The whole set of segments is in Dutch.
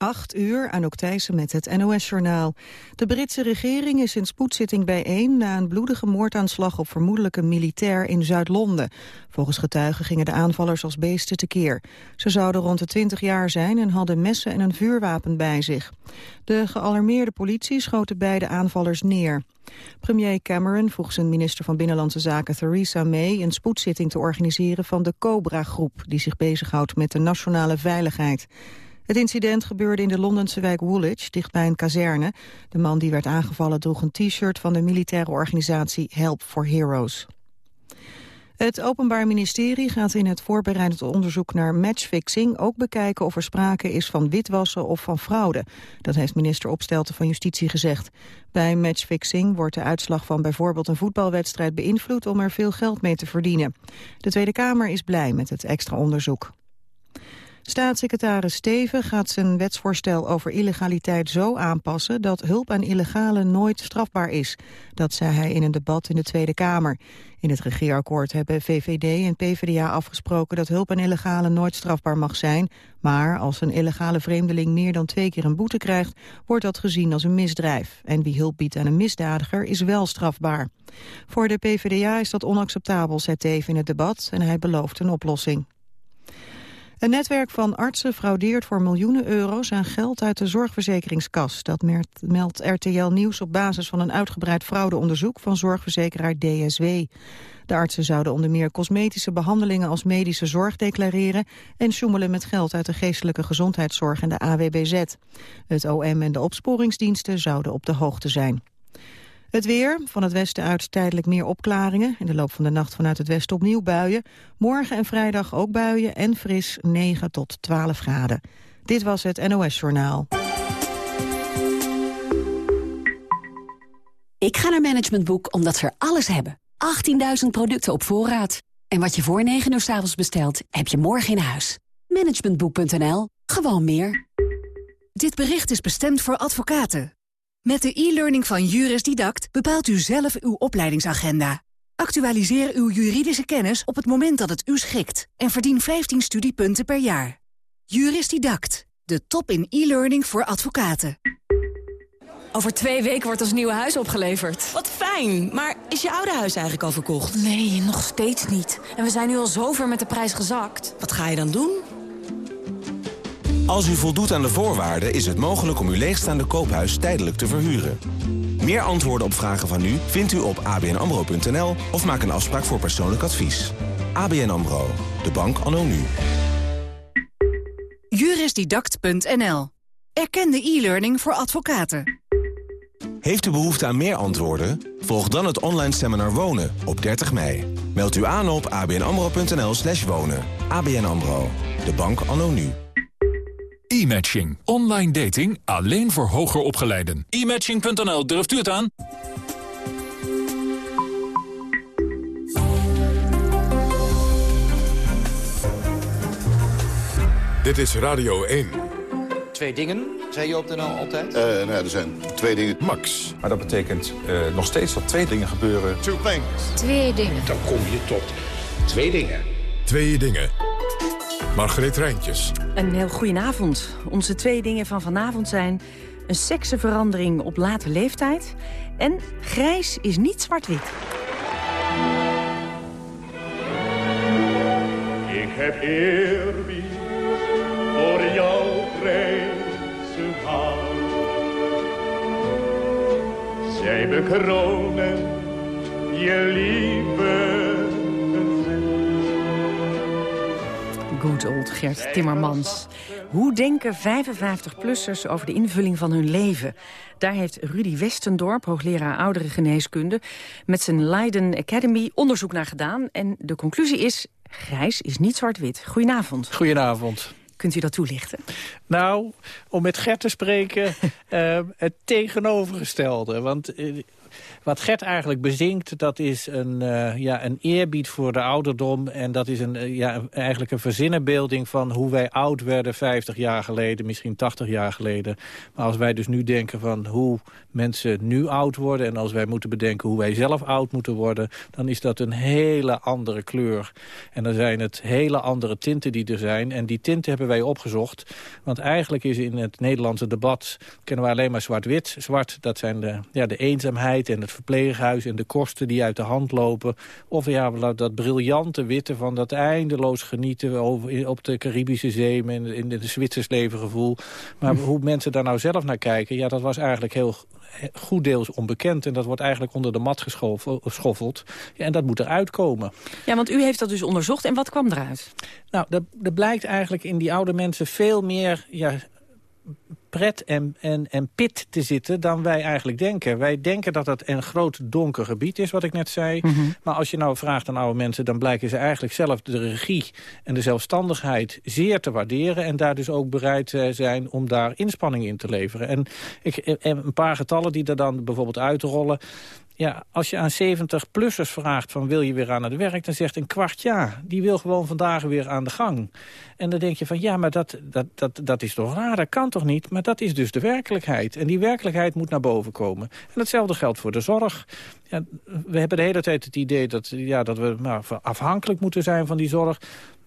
8 uur, Anouk Thijssen met het NOS-journaal. De Britse regering is in spoedzitting bijeen... na een bloedige moordaanslag op vermoedelijke militair in Zuid-Londen. Volgens getuigen gingen de aanvallers als beesten tekeer. Ze zouden rond de 20 jaar zijn en hadden messen en een vuurwapen bij zich. De gealarmeerde politie schoot de beide aanvallers neer. Premier Cameron vroeg zijn minister van Binnenlandse Zaken Theresa May... een spoedzitting te organiseren van de Cobra-groep... die zich bezighoudt met de nationale veiligheid. Het incident gebeurde in de Londense wijk Woolwich, dichtbij een kazerne. De man die werd aangevallen droeg een t-shirt van de militaire organisatie Help for Heroes. Het Openbaar Ministerie gaat in het voorbereidend onderzoek naar matchfixing ook bekijken of er sprake is van witwassen of van fraude. Dat heeft minister Opstelten van Justitie gezegd. Bij matchfixing wordt de uitslag van bijvoorbeeld een voetbalwedstrijd beïnvloed om er veel geld mee te verdienen. De Tweede Kamer is blij met het extra onderzoek. Staatssecretaris Steven gaat zijn wetsvoorstel over illegaliteit zo aanpassen dat hulp aan illegalen nooit strafbaar is. Dat zei hij in een debat in de Tweede Kamer. In het regeerakkoord hebben VVD en PvdA afgesproken dat hulp aan illegalen nooit strafbaar mag zijn. Maar als een illegale vreemdeling meer dan twee keer een boete krijgt, wordt dat gezien als een misdrijf. En wie hulp biedt aan een misdadiger is wel strafbaar. Voor de PvdA is dat onacceptabel, zei Teven in het debat en hij belooft een oplossing. Een netwerk van artsen fraudeert voor miljoenen euro's aan geld uit de zorgverzekeringskas. Dat meldt RTL Nieuws op basis van een uitgebreid fraudeonderzoek van zorgverzekeraar DSW. De artsen zouden onder meer cosmetische behandelingen als medische zorg declareren en sjoemelen met geld uit de geestelijke gezondheidszorg en de AWBZ. Het OM en de opsporingsdiensten zouden op de hoogte zijn. Het weer, van het westen uit tijdelijk meer opklaringen. In de loop van de nacht vanuit het westen opnieuw buien. Morgen en vrijdag ook buien en fris 9 tot 12 graden. Dit was het NOS Journaal. Ik ga naar Management Boek omdat ze er alles hebben. 18.000 producten op voorraad. En wat je voor 9 uur s avonds bestelt, heb je morgen in huis. Managementboek.nl. Gewoon meer. Dit bericht is bestemd voor advocaten. Met de e-learning van Juris Didact bepaalt u zelf uw opleidingsagenda. Actualiseer uw juridische kennis op het moment dat het u schikt. En verdien 15 studiepunten per jaar. Juris Didact. De top in e-learning voor advocaten. Over twee weken wordt ons nieuwe huis opgeleverd. Wat fijn, maar is je oude huis eigenlijk al verkocht? Nee, nog steeds niet. En we zijn nu al zover met de prijs gezakt. Wat ga je dan doen? Als u voldoet aan de voorwaarden is het mogelijk om uw leegstaande koophuis tijdelijk te verhuren. Meer antwoorden op vragen van u vindt u op abnamro.nl of maak een afspraak voor persoonlijk advies. ABN AMRO, de bank anno nu. Jurisdidact.nl. Erkende e-learning voor advocaten. Heeft u behoefte aan meer antwoorden? Volg dan het online seminar Wonen op 30 mei. Meld u aan op abnamro.nl slash wonen. ABN AMRO, de bank anno nu. E-matching. Online dating alleen voor hoger opgeleiden. E-matching.nl, durft u het aan? Dit is Radio 1. Twee dingen, zei je op de NL altijd? Uh, nou ja, er zijn twee dingen. Max. Maar dat betekent uh, nog steeds dat twee dingen gebeuren. Two things. Twee dingen. Dan kom je tot twee dingen. Twee dingen. Margreet Rijntjes. Een heel goedenavond. Onze twee dingen van vanavond zijn... een seksenverandering op late leeftijd... en grijs is niet zwart-wit. Ik heb eerbied voor jouw grijze haar. Zij bekronen je lieve Good old Gert Timmermans. Hoe denken 55-plussers over de invulling van hun leven? Daar heeft Rudy Westendorp, hoogleraar oudere geneeskunde... met zijn Leiden Academy onderzoek naar gedaan. En de conclusie is, grijs is niet zwart-wit. Goedenavond. Goedenavond. Kunt u dat toelichten? Nou, om met Gert te spreken, uh, het tegenovergestelde. Want uh, wat Gert eigenlijk bezinkt, dat is een, uh, ja, een eerbied voor de ouderdom. En dat is een, uh, ja, eigenlijk een verzinnenbeelding van hoe wij oud werden 50 jaar geleden, misschien 80 jaar geleden. Maar als wij dus nu denken van hoe mensen nu oud worden... en als wij moeten bedenken hoe wij zelf oud moeten worden... dan is dat een hele andere kleur. En dan zijn het hele andere tinten die er zijn. En die tinten hebben wij opgezocht. Want eigenlijk is in het Nederlandse debat... kennen we alleen maar zwart-wit. Zwart, dat zijn de, ja, de eenzaamheid en het verpleeghuis... en de kosten die uit de hand lopen. Of ja, dat briljante witte van dat eindeloos genieten... Over, op de Caribische Zee, in, in het Zwitsers levengevoel. Maar hoe mensen daar nou zelf naar kijken... ja, dat was eigenlijk heel goed deels onbekend. En dat wordt eigenlijk onder de mat geschoffeld. Ja, en dat moet eruit komen. Ja, want u heeft dat dus onderzocht. En wat kwam eruit? Nou, er blijkt eigenlijk in die oude mensen veel meer... Ja, pret en, en, en pit te zitten dan wij eigenlijk denken. Wij denken dat het een groot donker gebied is, wat ik net zei. Mhm. Maar als je nou vraagt aan oude mensen... dan blijken ze eigenlijk zelf de regie en de zelfstandigheid zeer te waarderen... en daar dus ook bereid eh, zijn om daar inspanning in te leveren. En ik, en een paar getallen die er dan bijvoorbeeld uitrollen... Ja, als je aan 70-plussers vraagt van wil je weer aan het werk... dan zegt een kwart ja, die wil gewoon vandaag weer aan de gang. En dan denk je van ja, maar dat, dat, dat, dat is toch raar, dat kan toch niet? Maar dat is dus de werkelijkheid. En die werkelijkheid moet naar boven komen. En hetzelfde geldt voor de zorg. Ja, we hebben de hele tijd het idee dat, ja, dat we maar afhankelijk moeten zijn van die zorg.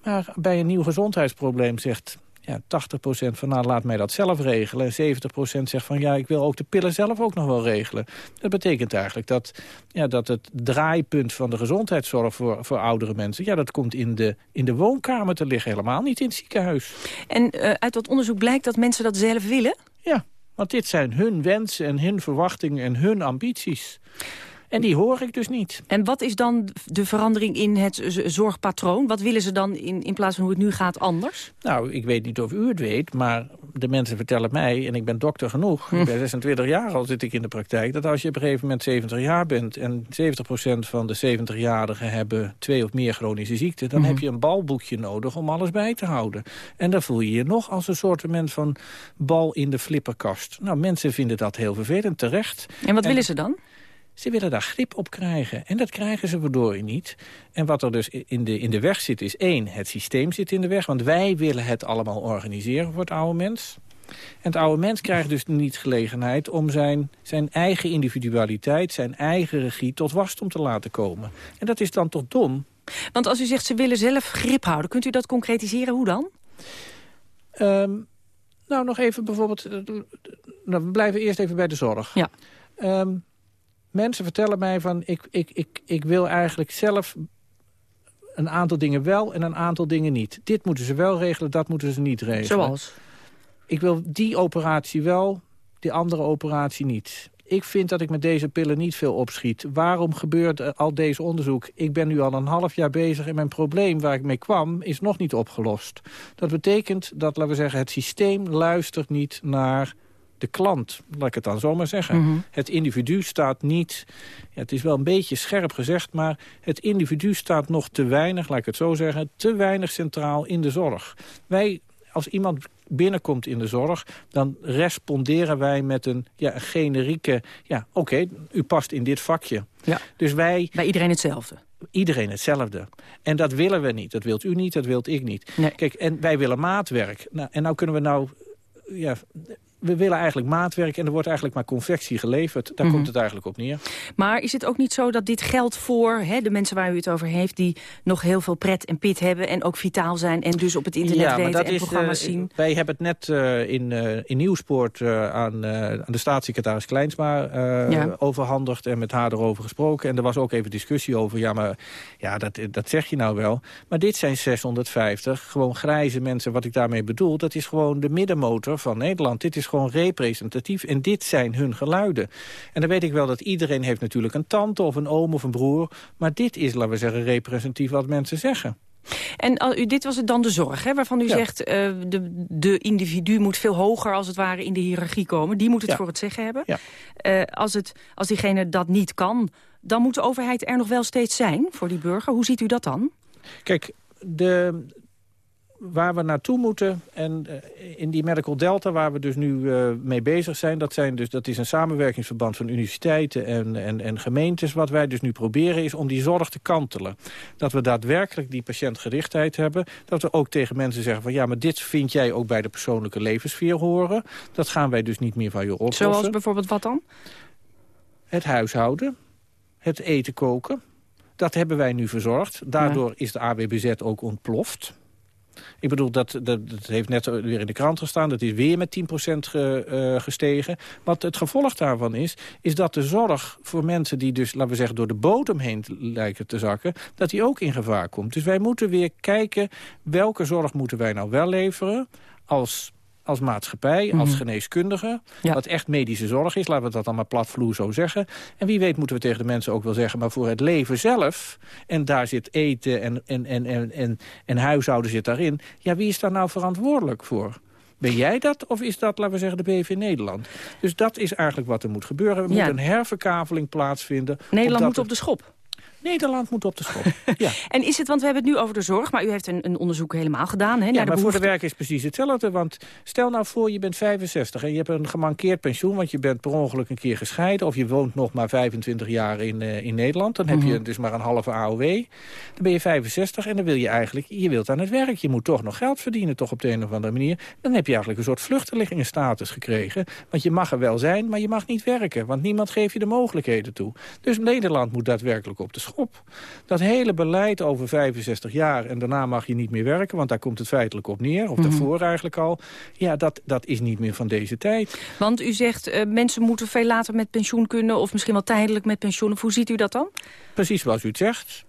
Maar bij een nieuw gezondheidsprobleem zegt ja, 80% van nou laat mij dat zelf regelen. En 70% zegt van ja, ik wil ook de pillen zelf ook nog wel regelen. Dat betekent eigenlijk dat, ja, dat het draaipunt van de gezondheidszorg voor, voor oudere mensen... ja, dat komt in de, in de woonkamer te liggen, helemaal niet in het ziekenhuis. En uh, uit dat onderzoek blijkt dat mensen dat zelf willen? Ja, want dit zijn hun wensen en hun verwachtingen en hun ambities. En die hoor ik dus niet. En wat is dan de verandering in het zorgpatroon? Wat willen ze dan in, in plaats van hoe het nu gaat anders? Nou, ik weet niet of u het weet, maar de mensen vertellen mij... en ik ben dokter genoeg, hm. ik ben 26 jaar al zit ik in de praktijk... dat als je op een gegeven moment 70 jaar bent... en 70% van de 70-jarigen hebben twee of meer chronische ziekten... dan hm. heb je een balboekje nodig om alles bij te houden. En dan voel je je nog als een soort van bal in de flipperkast. Nou, mensen vinden dat heel vervelend, terecht. En wat willen ze dan? Ze willen daar grip op krijgen. En dat krijgen ze verdorie niet. En wat er dus in de, in de weg zit is één, het systeem zit in de weg. Want wij willen het allemaal organiseren voor het oude mens. En het oude mens krijgt dus niet gelegenheid om zijn, zijn eigen individualiteit... zijn eigen regie tot wasdom te laten komen. En dat is dan toch dom? Want als u zegt ze willen zelf grip houden, kunt u dat concretiseren? Hoe dan? Um, nou, nog even bijvoorbeeld... Eh, nou, we blijven eerst even bij de zorg. Ja. Um, mensen vertellen mij van... Ik, ik, ik, ik wil eigenlijk zelf een aantal dingen wel en een aantal dingen niet. Dit moeten ze wel regelen, dat moeten ze niet regelen. Zoals? Ik wil die operatie wel, die andere operatie niet. Ik vind dat ik met deze pillen niet veel opschiet. Waarom gebeurt al deze onderzoek? Ik ben nu al een half jaar bezig en mijn probleem waar ik mee kwam is nog niet opgelost. Dat betekent dat, laten we zeggen, het systeem luistert niet naar de klant, laat ik het dan zomaar zeggen. Mhm. Het individu staat niet, ja, het is wel een beetje scherp gezegd... maar het individu staat nog te weinig, laat ik het zo zeggen... te weinig centraal in de zorg. Wij, als iemand binnenkomt in de zorg... dan responderen wij met een, ja, een generieke... ja, oké, u past in dit vakje. Ja. Dus wij... Bij iedereen hetzelfde? Iedereen hetzelfde. En dat willen we niet. Dat wilt u niet, dat wilt ik niet. Nee. Kijk, en wij willen maatwerk. Nou, en nou kunnen we nou ja, we willen eigenlijk maatwerk en er wordt eigenlijk maar confectie geleverd. Daar komt mhm. het eigenlijk op neer. Maar is het ook niet zo dat dit geldt voor hè, de mensen waar u het over heeft... die nog heel veel pret en pit hebben en ook vitaal zijn... en dus op het internet ja, weten en is, programma's uh, zien? Wij hebben het net uh, in, uh, in Nieuwspoort aan, aan de staatssecretaris Kleinsma ja. overhandigd... en met haar erover gesproken. En er was ook even discussie over, ja, maar ja, dat, dat zeg je nou wel. Maar dit zijn 650 gewoon grijze mensen. Wat ik daarmee bedoel, dat is gewoon de middenmotor van Nederland. Dit is gewoon representatief. En dit zijn hun geluiden. En dan weet ik wel dat iedereen heeft natuurlijk een tante of een oom of een broer. Maar dit is, laten we zeggen, representatief wat mensen zeggen. En uh, dit was het dan de zorg, hè, waarvan u zegt... Uh, de, de individu moet veel hoger als het ware in de hiërarchie komen. Die moet het voor het zeggen hebben. Ja. Uh, als, het, als diegene dat niet kan, dan moet de overheid er nog wel steeds zijn voor die burger. Hoe ziet u dat dan? Kijk, de, waar we naartoe moeten, en uh, in die Medical Delta waar we dus nu uh, mee bezig zijn... Dat, zijn dus, dat is een samenwerkingsverband van universiteiten en, en, en gemeentes. Wat wij dus nu proberen is om die zorg te kantelen. Dat we daadwerkelijk die patiëntgerichtheid hebben. Dat we ook tegen mensen zeggen van... ja, maar dit vind jij ook bij de persoonlijke levenssfeer horen. Dat gaan wij dus niet meer van je oplossen. Zoals bijvoorbeeld wat dan? Het huishouden, het eten koken. Dat hebben wij nu verzorgd. Daardoor is de AWBZ ook ontploft. Ik bedoel, dat, dat, heeft net weer in de krant gestaan. Dat is weer met 10% ge, uh, gestegen. Wat het gevolg daarvan is, is dat de zorg voor mensen die dus, laten we zeggen, door de bodem heen lijken te zakken, dat die ook in gevaar komt. Dus wij moeten weer kijken, welke zorg moeten wij nou wel leveren als als maatschappij, als Mhm. geneeskundige. Wat echt medische zorg is, laten we dat dan maar platvloer zo zeggen. En wie weet moeten we tegen de mensen ook wel zeggen... maar voor het leven zelf, en daar zit eten en, en, en, en, en, en huishouden zit daarin... ja, wie is daar nou verantwoordelijk voor? Ben jij dat of is dat, laten we zeggen, de BV Nederland? Dus dat is eigenlijk wat er moet gebeuren. Er Ja. moet een herverkaveling plaatsvinden. Nederland moet op de schop. Nederland moet op de schop, ja. En is het, want we hebben het nu over de zorg... maar u heeft een, een onderzoek helemaal gedaan hè, Ja, naar de maar voor de werk is precies hetzelfde. Want stel nou voor, je bent 65 en je hebt een gemankeerd pensioen... want je bent per ongeluk een keer gescheiden... of je woont nog maar 25 jaar in, eh, in Nederland. Dan heb je Mhm. dus maar een halve AOW. Dan ben je 65 en dan wil je eigenlijk... je wilt aan het werk, je moet toch nog geld verdienen... toch op de een of andere manier. Dan heb je eigenlijk een soort vluchtelingenstatus gekregen. Want je mag er wel zijn, maar je mag niet werken. Want niemand geeft je de mogelijkheden toe. Dus Nederland moet daadwerkelijk op de schop. Dat hele beleid over 65 jaar en daarna mag je niet meer werken... want daar komt het feitelijk op neer, of Mhm. daarvoor eigenlijk al... ja, dat, dat is niet meer van deze tijd. Want u zegt, eh, mensen moeten veel later met pensioen kunnen... of misschien wel tijdelijk met pensioen. Of hoe ziet u dat dan? Precies zoals u het zegt.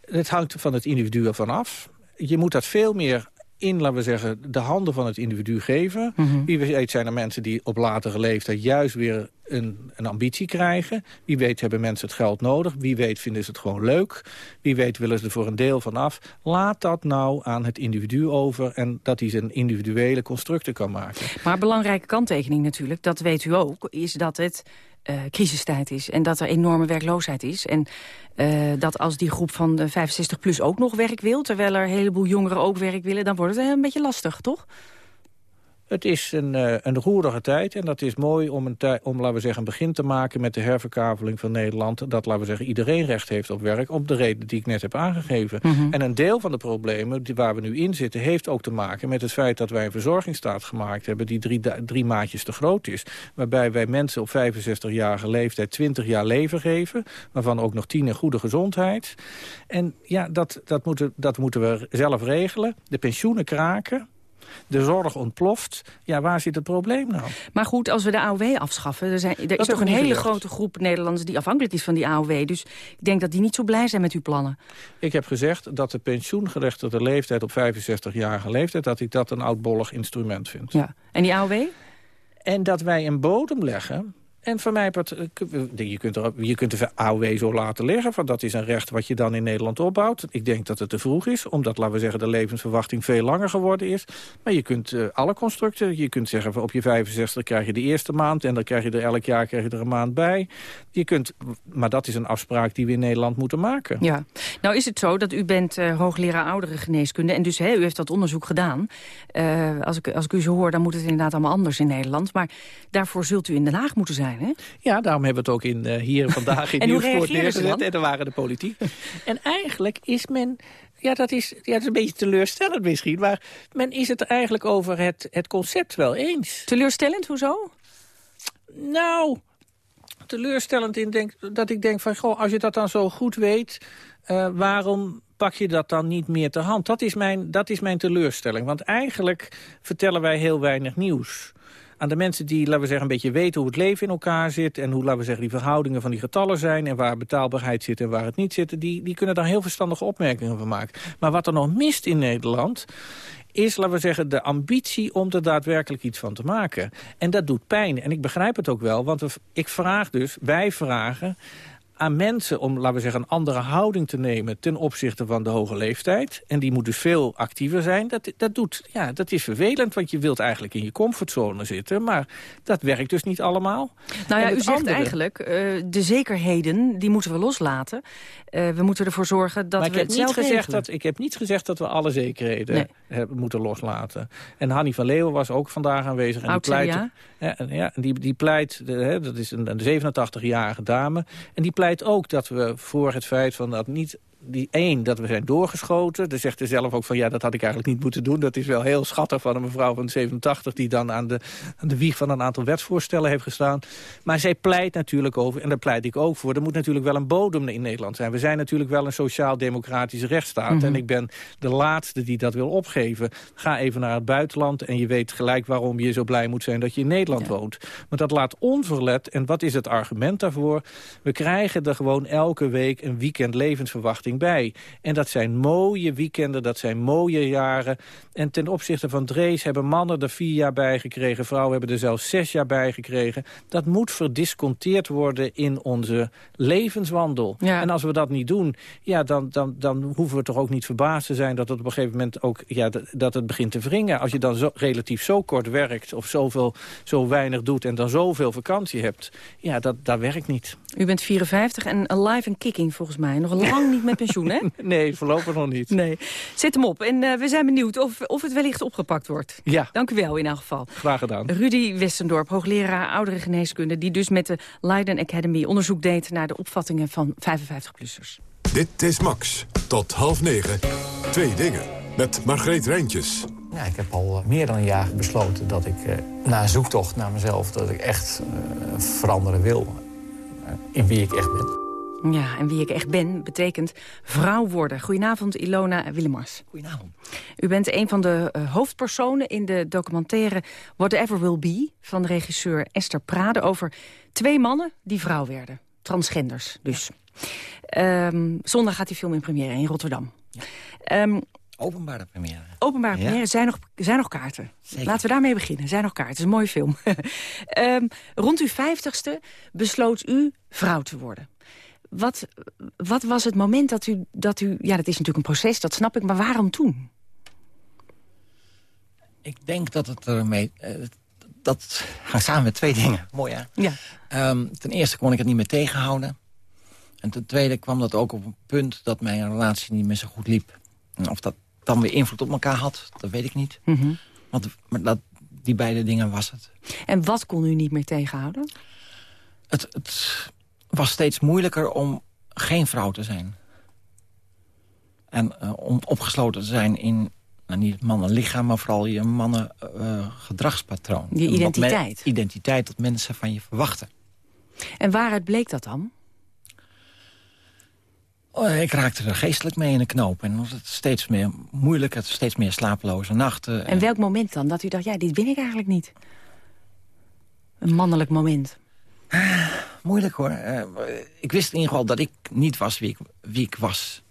Het hangt van het individu ervan af. Je moet dat veel meer in, laten we zeggen, de handen van het individu geven. Mhm. Wie weet zijn er mensen die op latere leeftijd juist weer een, een ambitie krijgen. Wie weet hebben mensen het geld nodig. Wie weet vinden ze het gewoon leuk. Wie weet willen ze er voor een deel van af. Laat dat nou aan het individu over en dat hij zijn individuele constructen kan maken. Maar belangrijke kanttekening natuurlijk, dat weet u ook... is dat het eh, crisistijd is en dat er enorme werkloosheid is. En eh, dat als die groep van de 65 plus ook nog werk wil... terwijl er een heleboel jongeren ook werk willen... dan wordt het een beetje lastig, toch? Het is een, eh, een roerige tijd en dat is mooi om, een tij- om laten we zeggen, een begin te maken met de herverkaveling van Nederland. Dat, laten we zeggen, iedereen recht heeft op werk, om de reden die ik net heb aangegeven. Mhm. En een deel van de problemen die, waar we nu in zitten, heeft ook te maken met het feit dat wij een verzorgingsstaat gemaakt hebben die drie, drie maatjes te groot is. Waarbij wij mensen op 65-jarige leeftijd 20 jaar leven geven, waarvan ook nog 10 in goede gezondheid. En ja, dat, dat, moeten, dat moeten we zelf regelen. De pensioenen kraken. De zorg ontploft. Ja, waar zit het probleem nou? Maar goed, als we de AOW afschaffen... er, zijn, er is toch een hele grote groep Nederlanders... die afhankelijk is van die AOW. Dus ik denk dat die niet zo blij zijn met uw plannen. Ik heb gezegd dat de pensioengerechtigde leeftijd op 65-jarige leeftijd... dat ik dat een oudbollig instrument vind. Ja. En die AOW? En dat wij een bodem leggen... En voor mij, part- je kunt, je kunt de AOW zo laten liggen. Want dat is een recht wat je dan in Nederland opbouwt. Ik denk dat het te vroeg is, omdat, laten we zeggen, de levensverwachting veel langer geworden is. Maar je kunt eh, alle constructen, je kunt zeggen, van op je 65 krijg je de eerste maand. En dan krijg je er elk jaar krijg je er een maand bij. Je kunt, maar dat is een afspraak die we in Nederland moeten maken. Ja. Nou is het zo dat u bent eh, hoogleraar ouderengeneeskunde... en dus hè, u heeft dat onderzoek gedaan. Eh, als, ik, als ik u zo hoor, dan moet het inderdaad allemaal anders in Nederland. Maar daarvoor zult u in Den Haag moeten zijn, hè? Ja, daarom hebben we het ook in, eh, hier vandaag in ze neergezet. En daar waren de politiek. en eigenlijk is men... Ja dat, is, ja, dat is een beetje teleurstellend misschien. Maar men is het eigenlijk over het, het concept wel eens. Teleurstellend, hoezo? Nou, teleurstellend in denk, dat ik denk van... Goh, als je dat dan zo goed weet, eh, waarom pak je dat dan niet meer ter hand? Dat is, mijn, dat is mijn teleurstelling. Want eigenlijk vertellen wij heel weinig nieuws aan de mensen die, laten we zeggen, een beetje weten hoe het leven in elkaar zit... en hoe, laten we zeggen, die verhoudingen van die getallen zijn... en waar betaalbaarheid zit en waar het niet zit... die, die kunnen daar heel verstandige opmerkingen van maken. Maar wat er nog mist in Nederland is, laten we zeggen, de ambitie om er daadwerkelijk iets van te maken. En dat doet pijn. En ik begrijp het ook wel, want ik vraag dus, wij vragen aan mensen om, laten we zeggen, een andere houding te nemen... ten opzichte van de hoge leeftijd. En die moet dus veel actiever zijn. Dat, dat, doet, ja, dat is vervelend, want je wilt eigenlijk in je comfortzone zitten. Maar dat werkt dus niet allemaal. Nou ja, u zegt eigenlijk, uh, de zekerheden, die moeten we loslaten. Uh, we moeten ervoor zorgen dat maar we ik heb niet gezegd dat Ik heb niet gezegd dat we alle zekerheden nee. moeten loslaten. En Hanni van Leeuwen was ook vandaag aanwezig. En die pleit, ja, ja, die, die pleit, hè, dat is een, een 87-jarige dame... en die pleit ook dat we voor het feit van dat niet die één, dat we zijn doorgeschoten. Dan zegt hij zelf ook van, ja, dat had ik eigenlijk niet moeten doen. Dat is wel heel schattig van een mevrouw van 87... die dan aan de, aan de wieg van een aantal wetsvoorstellen heeft gestaan. Maar zij pleit natuurlijk over, en daar pleit ik ook voor... er moet natuurlijk wel een bodem in Nederland zijn. We zijn natuurlijk wel een sociaal-democratische rechtsstaat. Mhm. En ik ben de laatste die dat wil opgeven. Ga even naar het buitenland en je weet gelijk waarom je zo blij moet zijn... dat je in Nederland woont. Maar dat laat onverlet, en wat is het argument daarvoor? We krijgen er gewoon elke week een weekend levensverwachting bij. En dat zijn mooie weekenden, dat zijn mooie jaren. En ten opzichte van Drees hebben mannen er vier jaar bij gekregen. Vrouwen hebben er zelfs zes jaar bij gekregen. Dat moet verdisconteerd worden in onze levenswandel. En als we dat niet doen, ja, dan, dan, dan hoeven we toch ook niet verbaasd te zijn... dat het op een gegeven moment ook ja, dat het begint te wringen. Als je dan zo, relatief zo kort werkt of zoveel, zo weinig doet... en dan zoveel vakantie hebt, ja, dat, dat werkt niet. U bent 54 en alive en kicking volgens mij. Nog lang niet met pensioen, hè? nee, voorlopig nog niet. Nee. Zet hem op en uh, we zijn benieuwd of, of het wellicht opgepakt wordt. Ja. Dank u wel in elk geval. Graag gedaan. Rudy Westendorp, hoogleraar oudere geneeskunde... die dus met de Leiden Academy onderzoek deed naar de opvattingen van 55-plussers. Dit is Max. Tot half negen. Twee dingen. Met Margreet Rijntjes. Ja, ik heb al meer dan een jaar besloten dat ik uh, na zoektocht naar mezelf... dat ik echt uh, veranderen wil in wie ik echt ben. Ja, en wie ik echt ben, betekent vrouw worden. Goedenavond, Ilona Willemars. Goedenavond. U bent een van de uh, hoofdpersonen in de documentaire Whatever Will Be... van de regisseur Esther Prade over twee mannen die vrouw werden. Transgenders dus. Ja. Um, zondag gaat die film in première in Rotterdam. Ja. Um, Openbare première. Openbare première. Ja. Zijn, nog, zijn nog kaarten. Zeker. Laten we daarmee beginnen. Zijn nog kaarten. Het is een mooie film. um, rond uw vijftigste besloot u vrouw te worden. Wat, wat was het moment dat u, dat u... Ja, dat is natuurlijk een proces, dat snap ik. Maar waarom toen? Ik denk dat het ermee... Uh, dat gaat samen met twee dingen. Mooi, hè? Ja. Um, ten eerste kon ik het niet meer tegenhouden. En ten tweede kwam dat ook op een punt dat mijn relatie niet meer zo goed liep. Of dat dan weer invloed op elkaar had, dat weet ik niet. Mm -hmm. Want maar dat, die beide dingen was het. En wat kon u niet meer tegenhouden? Het, het was steeds moeilijker om geen vrouw te zijn. En uh, om opgesloten te zijn in, nou, niet het mannenlichaam... maar vooral je mannen uh, gedragspatroon. Je identiteit. identiteit dat mensen van je verwachten. En waaruit bleek dat dan? Oh, ik raakte er geestelijk mee in de knoop. En het steeds meer moeilijk, het steeds meer slapeloze nachten. En welk moment dan? Dat u dacht, ja, dit ben ik eigenlijk niet. Een mannelijk moment. Moeilijk hoor. Uh, ik wist in ieder geval dat ik niet was wie ik, wie ik was.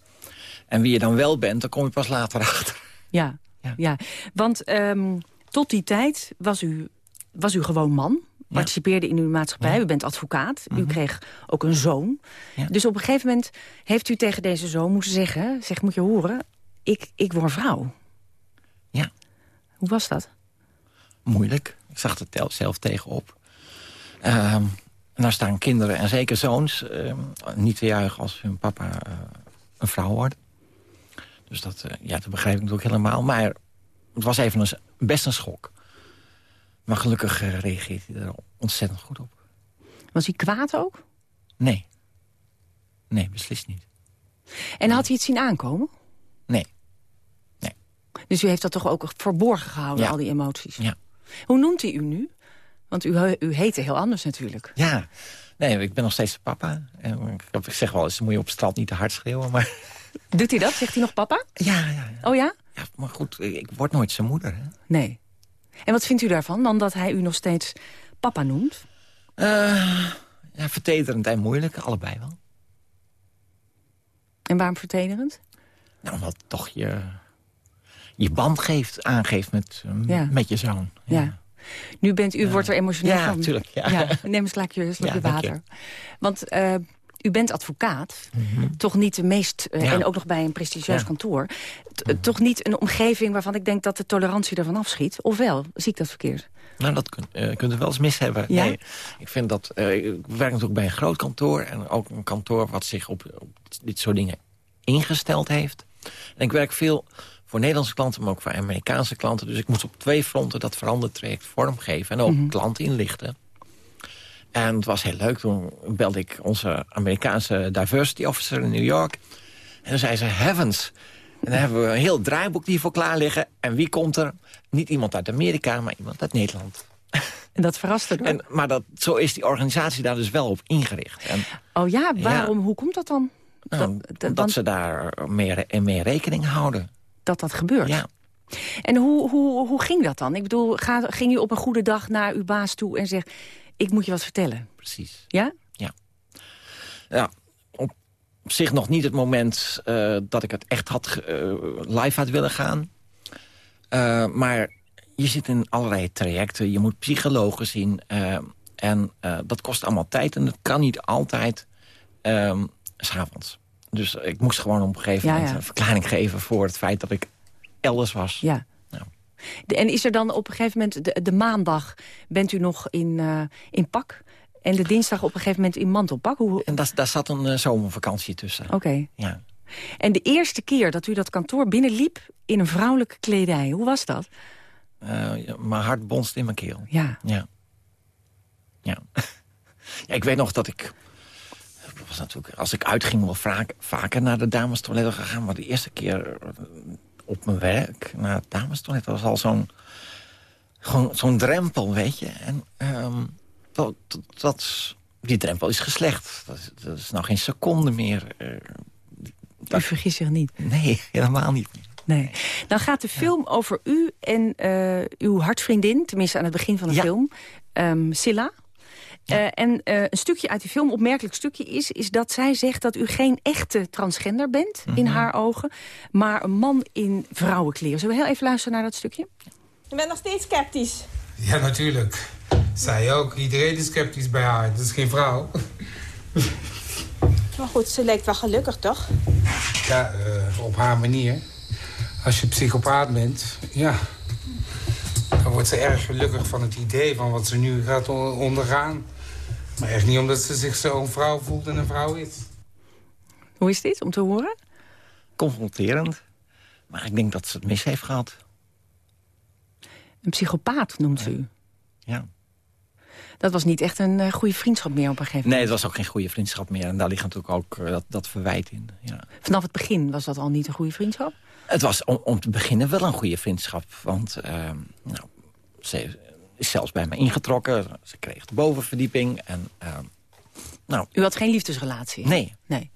En wie je dan wel bent, dan kom je pas later achter. Ja, ja. ja. want um, tot die tijd was u, was u gewoon man. Participeerde in uw maatschappij. Ja. U bent advocaat. Mm -hmm. U kreeg ook een zoon. Dus op een gegeven moment heeft u tegen deze zoon moeten zeggen... zeg, moet je horen, ik, ik word vrouw. Ja. Hoe was dat? Moeilijk. Ik zag er zelf tegenop. Uh, en daar staan kinderen en zeker zoons uh, niet te juichen als hun papa uh, een vrouw wordt. Dus dat, uh, ja, dat begrijp ik natuurlijk helemaal. Maar het was even een, best een schok. Maar gelukkig reageert hij er ontzettend goed op. Was hij kwaad ook? Nee. Nee, beslist niet. En had hij het zien aankomen? Nee. nee. Dus u heeft dat toch ook verborgen gehouden, ja. al die emoties? Ja. Hoe noemt hij u nu? Want u, u heette heel anders natuurlijk. Ja, nee, ik ben nog steeds papa. En ik zeg wel eens, moet je op straat niet te hard schreeuwen. Maar... Doet hij dat? Zegt hij nog papa? Ja, ja, ja. Oh ja? Ja, maar goed, ik word nooit zijn moeder. Hè? Nee. En wat vindt u daarvan, dan dat hij u nog steeds papa noemt? Uh, ja, vertederend en moeilijk, allebei wel. En waarom vertederend? Nou, wat toch je, je band geeft, aangeeft met, ja. met je zoon. Ja. ja. Nu bent u, wordt er emotioneel ja, van. Tuurlijk, ja, ja. Neem eens gelijk je slokje ja, water. Want uh, u bent advocaat. Toch niet de meest... eh, Ja. En ook nog bij een prestigieus Ja. kantoor. Eh, Toch niet een omgeving waarvan ik denk dat de tolerantie ervan afschiet. Of wel? Zie ik dat verkeerd? Nou, dat kun, eh, kunt u wel eens mis hebben. Ja? Nee, ik vind dat... eh, ik werk natuurlijk bij een groot kantoor... en ook een kantoor wat zich op, op dit soort dingen ingesteld heeft. En ik werk veel voor Nederlandse klanten, maar ook voor Amerikaanse klanten. Dus ik moest op twee fronten dat verandertraject vormgeven... en ook Mhm. klanten inlichten. En het was heel leuk. Toen belde ik onze Amerikaanse diversity officer in New York. En dan zei ze, heavens... En dan hebben we een heel draaiboek hiervoor klaar liggen. En wie komt er? Niet iemand uit Amerika, maar iemand uit Nederland. En dat verraste door. En, maar dat, zo is die organisatie daar dus wel op ingericht. En, Oh ja, waarom? Hoe komt dat dan? nou, dat, dat want- ze daar meer, meer rekening houden. Dat dat gebeurt. Ja. En hoe, hoe, hoe ging dat dan? Ik bedoel, ga, ging u op een goede dag naar uw baas toe en zegt... ik moet je wat vertellen? Precies. Ja? Ja, op zich nog niet het moment eh, dat ik het echt had eh, live had willen gaan. Eh, maar je zit in allerlei trajecten. Je moet psychologen zien. en dat kost allemaal tijd. En dat kan niet altijd ehm, s s'avonds. Dus ik moest gewoon op een gegeven moment ja. een verklaring geven... voor het feit dat ik elders was. Ja. De- en is er dan op een gegeven moment, de, de maandag bent u nog in, eh, in pak... en de dinsdag op een gegeven moment in mantelpak? Hoe- En daar, daar zat een eh, zomervakantie tussen. Oké. Ja. En de eerste keer dat u dat kantoor binnenliep in een vrouwelijke kledij, hoe was dat? Eh, mijn hart bonst in mijn keel. Ja. Ja. Ja. ja ik weet nog dat ik... het Was natuurlijk, als ik uitging wel vaak, vaker naar de damestoiletten gegaan. Maar de eerste keer eh, op mijn werk naar het damestoilet... was al zo'n gewoon zo'n drempel, weet je. En ehm, dat, dat, dat- die drempel is geslecht. Dat is, dat is nou geen seconde meer. eh, U vergist zich niet. nee, helemaal niet. Nee. Dan gaat de film over u en eh, uw hartsvriendin, tenminste aan het begin van de Ja. film, ehm Silla. Eh, en eh, een stukje uit die film, opmerkelijk stukje is... is dat zij zegt dat u geen echte transgender bent, in Mhm. haar ogen... maar een man in vrouwenkleren. Zullen we heel even luisteren naar dat stukje? Je bent nog steeds sceptisch. Ja, natuurlijk. Zij ook. Iedereen is sceptisch bij haar. Dat is geen vrouw. Maar goed, ze lijkt wel gelukkig, toch? Ja, eh, op haar manier. Als je psychopaat bent, ja... dan wordt ze erg gelukkig van het idee van wat ze nu gaat on- ondergaan. Maar echt niet omdat ze zich zo'n vrouw voelt en een vrouw is. Hoe is dit, om te horen? Confronterend. Maar ik denk dat ze het mis heeft gehad. Een psychopaat noemt u. Ja. Dat was niet echt een eh, goede vriendschap meer op een gegeven Nee, moment. het was ook geen goede vriendschap meer. En daar ligt natuurlijk ook eh, dat, dat verwijt in. Ja. Vanaf het begin was dat al niet een goede vriendschap? Het was om, om te beginnen wel een goede vriendschap. Want ehm, nou, ze is zelfs bij me ingetrokken. Ze kreeg de bovenverdieping. En, ehm, nou, U had geen liefdesrelatie? nee. Nee.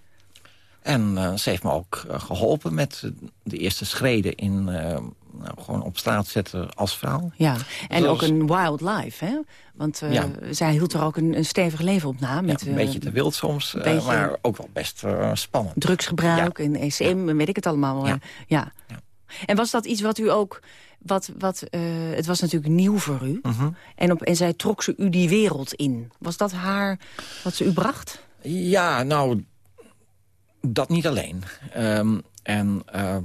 En eh, ze heeft me ook eh, geholpen met eh, de eerste schreden in... eh, nou, gewoon op straat zetten als vrouw. Ja, en Dat ook een wild life, hè? Want Ja. zij hield er ook een, een stevig leven op na. Met, een beetje te wild soms, beetje- maar ook wel best spannend. drugsgebruik en ECM en weet ik het allemaal. Ja. ja. En was dat iets wat u ook... Wat, wat, eh, het was natuurlijk nieuw voor u. Mhm. en, op, en zij trok ze u die wereld in. Was dat haar wat ze u bracht? Ja, nou, dat niet alleen. Ehm, en eh,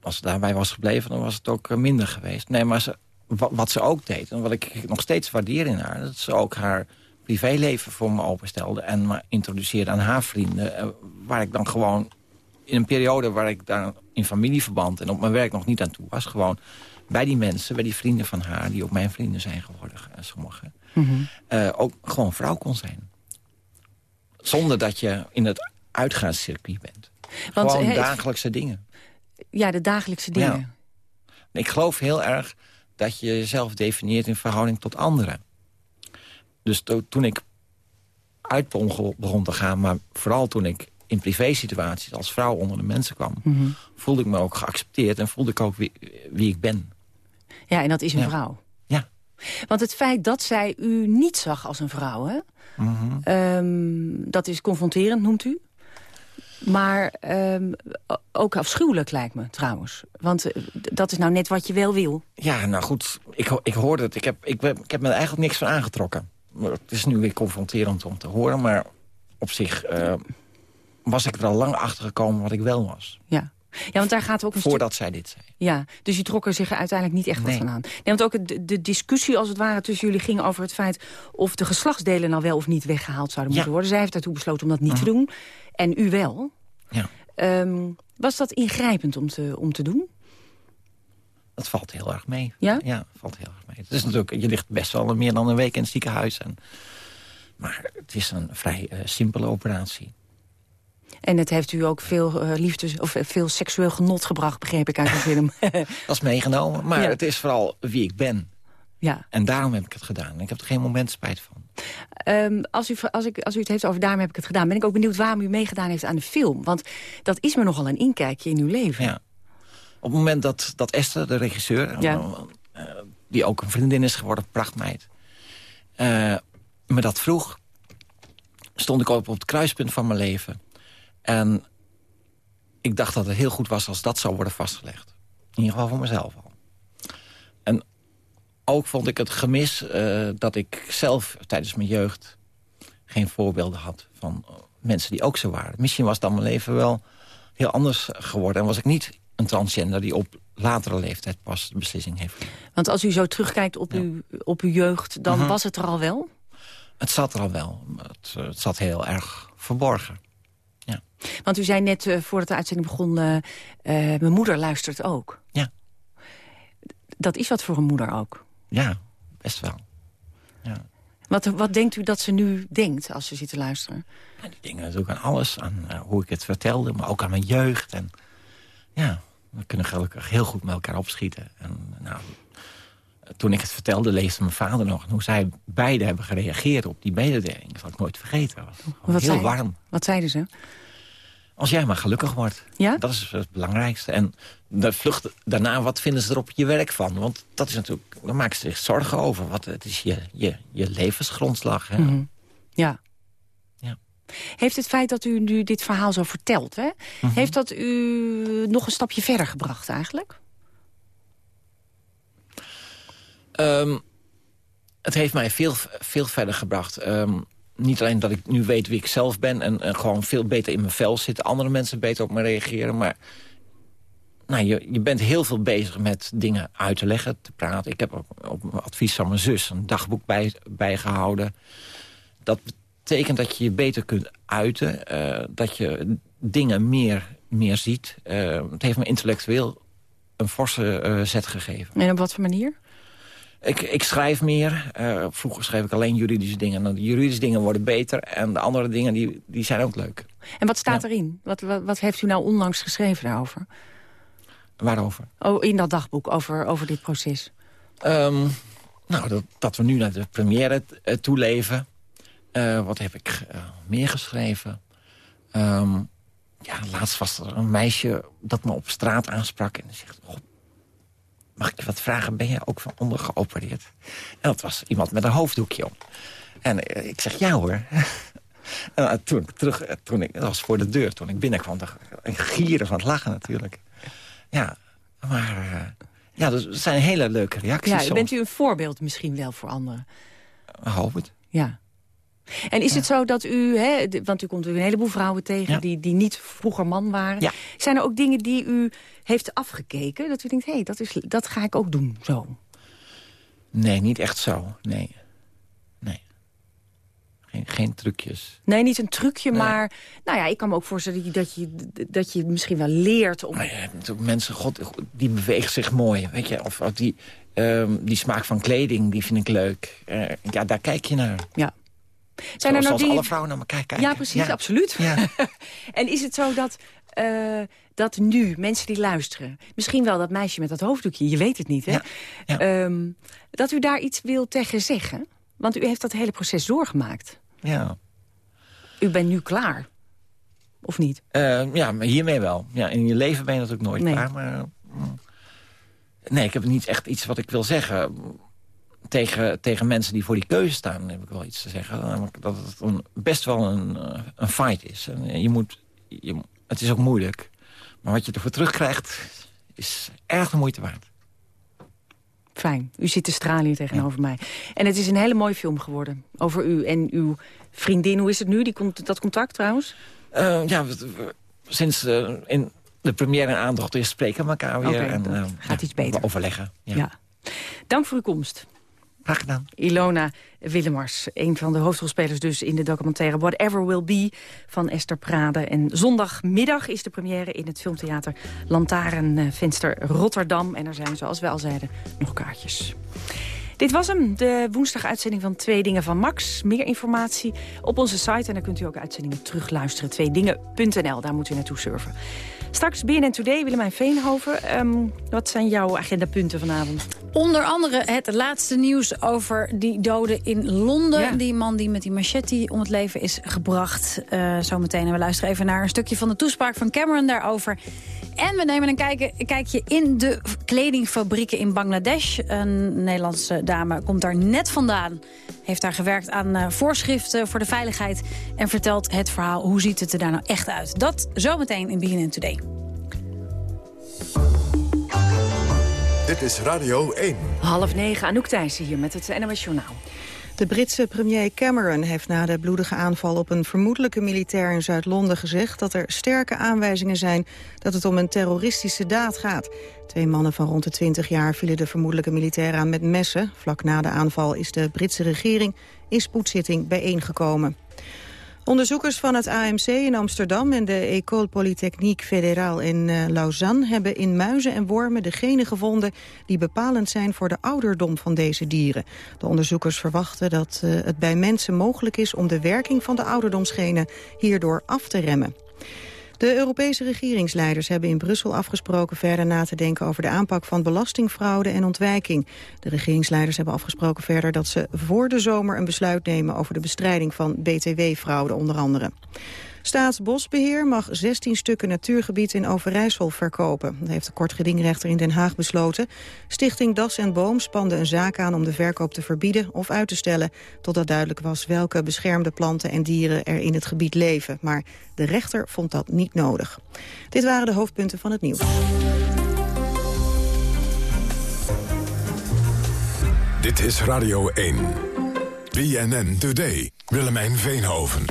als ze daarbij was gebleven, dan was het ook eh, minder geweest. Nee, maar ze, wat, wat ze ook deed, en wat ik nog steeds waardeer in haar... dat ze ook haar privéleven voor me openstelde... en me introduceerde aan haar vrienden... waar ik dan gewoon in een periode waar ik daar in familieverband... en op mijn werk nog niet aan toe was... gewoon bij die mensen, bij die vrienden van haar... die ook mijn vrienden zijn geworden, eh, sommigen... eh, ook gewoon vrouw kon zijn. Zonder dat je in het uitgaanscircuit bent. Want, gewoon dagelijkse dingen. Ja, de dagelijkse dingen. Ik geloof heel erg dat je jezelf definieert in verhouding tot anderen. Dus to- toen ik uit begon te gaan... maar vooral toen ik in privésituaties als vrouw onder de mensen kwam... Mhm. voelde ik me ook geaccepteerd en voelde ik ook wie, wie ik ben. Ja, en dat is een Ja. vrouw. Ja. Want het feit dat zij u niet zag als een vrouw, hè? Mhm. Ehm, dat is confronterend, noemt u. Maar ehm, ook afschuwelijk lijkt me, trouwens. Want eh, dat is nou net wat je wel wil. Ja, nou goed, ik, ik hoorde het. Ik heb, ik, ik heb me er eigenlijk niks van aangetrokken. Het is nu weer confronterend om te horen, maar op op zich eh, was ik er al lang achter gekomen wat ik wel was. Ja. Ja, want daar gaat ook een Voordat zij dit zei. Ja, dus je trok er zich uiteindelijk niet echt wat van aan. Nee, want ook de, de discussie als het ware tussen jullie ging over het feit... of de geslachtsdelen nou wel of niet weggehaald zouden moeten worden. Zij heeft daartoe besloten om dat niet te doen. En u wel. Ja. Ehm, was dat ingrijpend om te, om te doen? Dat valt heel erg mee. Ja? Ja, valt heel erg mee. Het is natuurlijk, je ligt best wel meer dan een week in het ziekenhuis. En, maar het is een vrij eh, simpele operatie. En het heeft u ook veel, eh, liefdes, of eh, veel seksueel genot gebracht, begreep ik uit de film. Dat is meegenomen, maar Ja. het is vooral wie ik ben. ja. En daarom heb ik het gedaan. Ik heb er geen moment spijt van. Ehm, als, u, als, ik, als u het heeft over daarom heb ik het gedaan... ben ik ook benieuwd waarom u meegedaan heeft aan de film. Want dat is me nogal een inkijkje in uw leven. Ja. Op het moment dat, dat Esther, de regisseur... Ja. eh, die ook een vriendin is geworden, prachtmeid... me dat vroeg, stond ik ook op het kruispunt van mijn leven. En ik dacht dat het heel goed was als dat zou worden vastgelegd. In ieder geval voor mezelf al. En ook vond ik het gemis eh, dat ik zelf tijdens mijn jeugd... geen voorbeelden had van mensen die ook zo waren. Misschien was dan mijn leven wel heel anders geworden. En was ik niet een transgender die op latere leeftijd pas de beslissing heeft. Want als u zo terugkijkt op, uw, op uw jeugd, dan Mhm. was het er al wel? Het zat er al wel. Het, eh, het zat heel erg verborgen. Want u zei net, eh, voordat de uitzending begon... eh, eh, mijn moeder luistert ook. Ja. Dat is wat voor een moeder ook. Ja, best wel. Wat, wat denkt u dat ze nu denkt als ze zit te luisteren? Die dingen natuurlijk aan alles. Aan hoe ik het vertelde, maar ook aan mijn jeugd. En ja, we kunnen gelukkig heel goed met elkaar opschieten. En nou, toen ik het vertelde, leefde mijn vader nog. En hoe zij beiden hebben gereageerd op die mededeling... dat zal ik nooit vergeten. Was gewoon heel zei- warm. Wat zeiden ze? Als jij maar gelukkig wordt. Ja? Dat is het belangrijkste. En de vlucht daarna, wat vinden ze er op je werk van? Want dat is natuurlijk, daar maken ze zich zorgen over. Wat, het is je, je, je levensgrondslag. Hè? Mhm. Ja. Ja. Heeft het feit dat u nu dit verhaal zo vertelt... Hè, Mhm. heeft dat u nog een stapje verder gebracht eigenlijk? Ehm, het heeft mij veel, veel verder gebracht. Ehm, niet alleen dat ik nu weet wie ik zelf ben... En, gewoon veel beter in mijn vel zit. Andere mensen beter op me reageren. Maar nou, je, je bent heel veel bezig met dingen uit te leggen, te praten. Ik heb op advies van mijn zus een dagboek bij, bijgehouden. Dat betekent dat je je beter kunt uiten. eh, dat je dingen meer, meer ziet. Eh, het heeft me intellectueel een forse eh, zet gegeven. En op wat voor manier? Ik, ik schrijf meer. Eh, vroeger schreef ik alleen juridische dingen. Nou, de juridische dingen worden beter. En de andere dingen die, die zijn ook leuk. En wat staat erin? Wat, wat, wat heeft u nou onlangs geschreven daarover? Waarover? Oh, in dat dagboek, over, over dit proces. Ehm, nou, dat, dat we nu naar de première uh, toeleven. Uh, wat heb ik uh, meer geschreven? Um, ja, laatst was er een meisje dat me op straat aansprak. En zegt, oh, mag ik je wat vragen? Ben je ook van onder geopereerd? En dat was iemand met een hoofddoekje op. En uh, ik zeg, ja hoor. en toen ik terug, toen ik, dat was voor de deur. Toen ik binnenkwam, ik gieren van het lachen natuurlijk. Ja, maar uh, ja, dat zijn hele leuke reacties. Ja, soms. bent u een voorbeeld misschien wel voor anderen? Hoop het. Ja. En is ja. het zo dat u, hè, want u komt een heleboel vrouwen tegen... Ja. Die, die niet vroeger man waren. Ja. Zijn er ook dingen die u heeft afgekeken? Dat u denkt, hé, hey, dat, is, dat ga ik ook doen, zo? Nee, niet echt zo, nee. Nee. Geen, geen trucjes. Nee, niet een trucje, nee. maar... Nou ja, ik kan me ook voorstellen dat je, dat je misschien wel leert om... Maar je hebt natuurlijk mensen, god, die bewegen zich mooi, weet je. Of, of die, um, die smaak van kleding, die vind ik leuk. Uh, ja, daar kijk je naar. Ja. Zijn er nou dingen... alle vrouwen naar elkaar kijken. Ja, precies, ja. absoluut. Ja. en is het zo dat, uh, dat nu mensen die luisteren... misschien wel dat meisje met dat hoofddoekje, je weet het niet, hè? Ja. Um, dat u daar iets wil tegen zeggen? Want u heeft dat hele proces doorgemaakt. Ja. U bent nu klaar. Of niet? Uh, ja, maar hiermee wel. Ja, in je leven ben je natuurlijk nooit nee. klaar. Maar, mm. nee, ik heb niet echt iets wat ik wil zeggen tegen, tegen mensen die voor die keuze staan, heb ik wel iets te zeggen. Namelijk dat het een, best wel een, een fight is. En je moet, je, het is ook moeilijk. Maar wat je ervoor terugkrijgt, is erg de moeite waard. Fijn. U zit te stralen hier tegenover mij. En het is een hele mooie film geworden. Over u en uw vriendin. Hoe is het nu, die, dat contact trouwens? Uh, ja, sinds uh, in de première en aandacht is spreken we elkaar weer. Okay, en, uh, gaat iets beter. overleggen. Ja. ja. Dank voor uw komst. Graag gedaan. Ilona Willemars, een van de hoofdrolspelers dus in de documentaire Whatever Will Be van Esther Prade. En zondagmiddag is de première in het filmtheater Lantarenvenster Rotterdam. En er zijn, zoals we al zeiden, nog kaartjes. Dit was hem, de woensdaguitzending van Twee Dingen van Max. Meer informatie op onze site en dan kunt u ook uitzendingen terugluisteren. Tweedingen.nl, daar moet u naartoe surfen. Straks BNN Today, Willemijn Veenhoven. Um, wat zijn jouw agendapunten vanavond? Onder andere het laatste nieuws over die doden in Londen. Ja. Die man die met die machete om het leven is gebracht. Uh, zometeen. En we luisteren even naar een stukje van de toespraak van Cameron daarover. En we nemen een kijkje, kijkje in de kledingfabrieken in Bangladesh. Een Nederlandse dame komt daar net vandaan. Heeft daar gewerkt aan uh, voorschriften voor de veiligheid. En vertelt het verhaal, hoe ziet het er daar nou echt uit. Dat zometeen in BNN Today. Dit is Radio 1. Half negen, Anouk Thijssen hier met het NOS Journaal. De Britse premier Cameron heeft na de bloedige aanval op een vermoedelijke militair in Zuid-Londen gezegd dat er sterke aanwijzingen zijn dat het om een terroristische daad gaat. Twee mannen van rond de 20 jaar vielen de vermoedelijke militair aan met messen. Vlak na de aanval is de Britse regering in spoedzitting bijeengekomen. Onderzoekers van het AMC in Amsterdam en de École Polytechnique Fédérale in uh, Lausanne hebben in muizen en wormen de genen gevonden die bepalend zijn voor de ouderdom van deze dieren. De onderzoekers verwachten dat uh, het bij mensen mogelijk is om de werking van de ouderdomsgenen hierdoor af te remmen. De Europese regeringsleiders hebben in Brussel afgesproken verder na te denken over de aanpak van belastingfraude en ontwijking. De regeringsleiders hebben afgesproken verder dat ze voor de zomer een besluit nemen over de bestrijding van btw-fraude onder andere. Staatsbosbeheer mag 16 stukken natuurgebied in Overijssel verkopen. Dat heeft de kortgedingrechter in Den Haag besloten. Stichting Das en Boom spande een zaak aan om de verkoop te verbieden of uit te stellen... totdat duidelijk was welke beschermde planten en dieren er in het gebied leven. Maar de rechter vond dat niet nodig. Dit waren de hoofdpunten van het nieuws. Dit is Radio 1. BNN Today. Willemijn Veenhoven.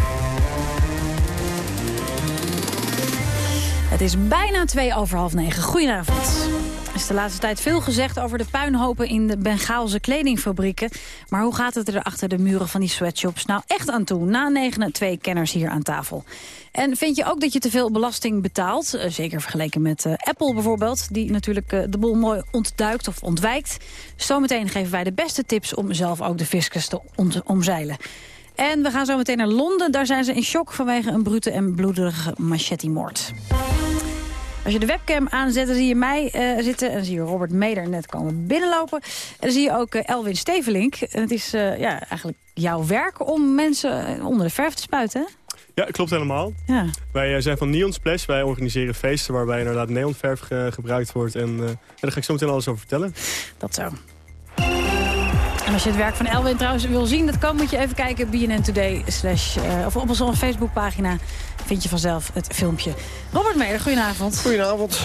Het is bijna twee over half negen. Goedenavond. Er is de laatste tijd veel gezegd over de puinhopen in de Bengaalse kledingfabrieken. Maar hoe gaat het er achter de muren van die sweatshops nou echt aan toe? Na negenen twee kenners hier aan tafel. En vind je ook dat je te veel belasting betaalt? Zeker vergeleken met uh, Apple bijvoorbeeld, die natuurlijk uh, de boel mooi ontduikt of ontwijkt. Zometeen geven wij de beste tips om zelf ook de fiscus te omzeilen. En we gaan zo meteen naar Londen. Daar zijn ze in shock vanwege een brute en bloederige machete-moord. Als je de webcam aanzet, dan zie je mij uh, zitten. En dan zie je Robert Meder net komen binnenlopen. En dan zie je ook uh, Elwin Stevelink. En het is uh, ja, eigenlijk jouw werk om mensen onder de verf te spuiten, hè? Ja, klopt helemaal. Ja. Wij zijn van Neon Splash. Wij organiseren feesten waarbij inderdaad neonverf ge gebruikt wordt. En daar ga ik zo meteen alles over vertellen. Dat zo. En als je het werk van Elwin trouwens wil zien, dat kan, moet je even kijken. BNN Today slash, of op onze Facebookpagina vind je vanzelf het filmpje. Robert Meijer, goedenavond. Goedenavond.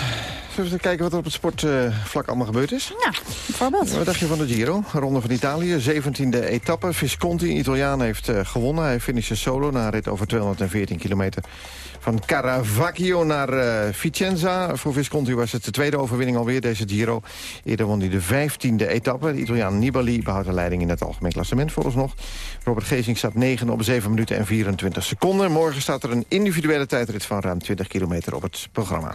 Even kijken wat er op het sportvlak allemaal gebeurd is. Ja, bijvoorbeeld. Wat dacht je van de Giro? Ronde van Italië, 17e etappe. Visconti, Italiaan, heeft uh, gewonnen. Hij finishte solo na een rit over 214 kilometer. Van Caravaggio naar uh, Vicenza. Voor Visconti was het de tweede overwinning alweer, deze Giro. Eerder won hij de 15e etappe. De Italiaan Nibali behoudt de leiding in het algemeen klassement vooralsnog. Robert Geesing staat 9 op 7 minuten en 24 seconden. Morgen staat er een individuele tijdrit van ruim 20 kilometer op het programma.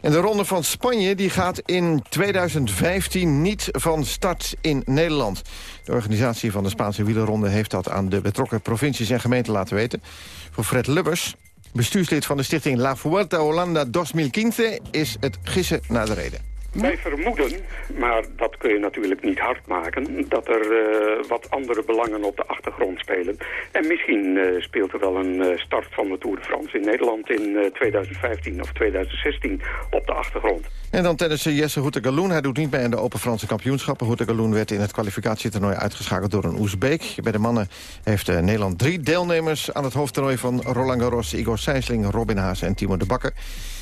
En de Ronde van Spanje die gaat in 2015 niet van start in Nederland. De organisatie van de Spaanse wielerronde heeft dat aan de betrokken provincies en gemeenten laten weten. Voor Fred Lubbers, bestuurslid van de stichting La Vuelta Holanda 2015... is het gissen naar de reden. Wij vermoeden, maar dat kun je natuurlijk niet hard maken... dat er uh, wat andere belangen op de achtergrond spelen. En misschien uh, speelt er wel een uh, start van de Tour de France in Nederland... in 2015 of 2016 op de achtergrond. En dan tennissen Jesse Houtegaloen. Hij doet niet mee aan de Open Franse kampioenschappen. Houtegaloen werd in het kwalificatietoernooi uitgeschakeld door een Oezbeek. Bij de mannen heeft Nederland drie deelnemers aan het hoofdtoernooi van Roland Garros... Igor Sijsling, Robin Haase en Timo de Bakker.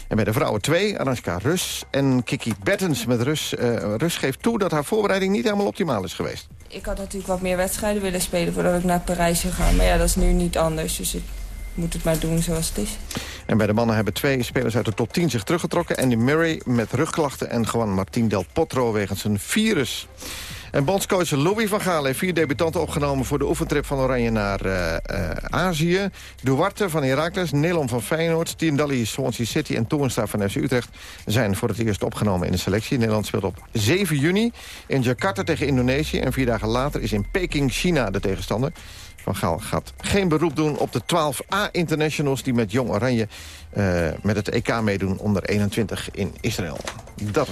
En bij de vrouwen twee, Aranska Rus en Kiki Bettens met Rus. Eh, Rus geeft toe dat haar voorbereiding niet helemaal optimaal is geweest. Ik had natuurlijk wat meer wedstrijden willen spelen voordat ik naar Parijs zou gaan. Maar ja, dat is nu niet anders, dus ik moet het maar doen zoals het is. En bij de mannen hebben twee spelers uit de top 10 zich teruggetrokken. Andy Murray met rugklachten en Juan Martín Del Potro wegens een virus. En bondscoach Louis van Gaal heeft vier debutanten opgenomen... voor de oefentrip van Oranje naar uh, uh, Azië. Duarte van Heracles, Nelom van Feyenoord... Tiendalli, Swansea City en Toornstra van FC Utrecht... zijn voor het eerst opgenomen in de selectie. Nederland speelt op 7 juni in Jakarta tegen Indonesië... en vier dagen later is in Peking China de tegenstander. Van Gaal gaat geen beroep doen op de 12 A-internationals... die met Jong Oranje uh, met het EK meedoen onder 21 in Israël. Dat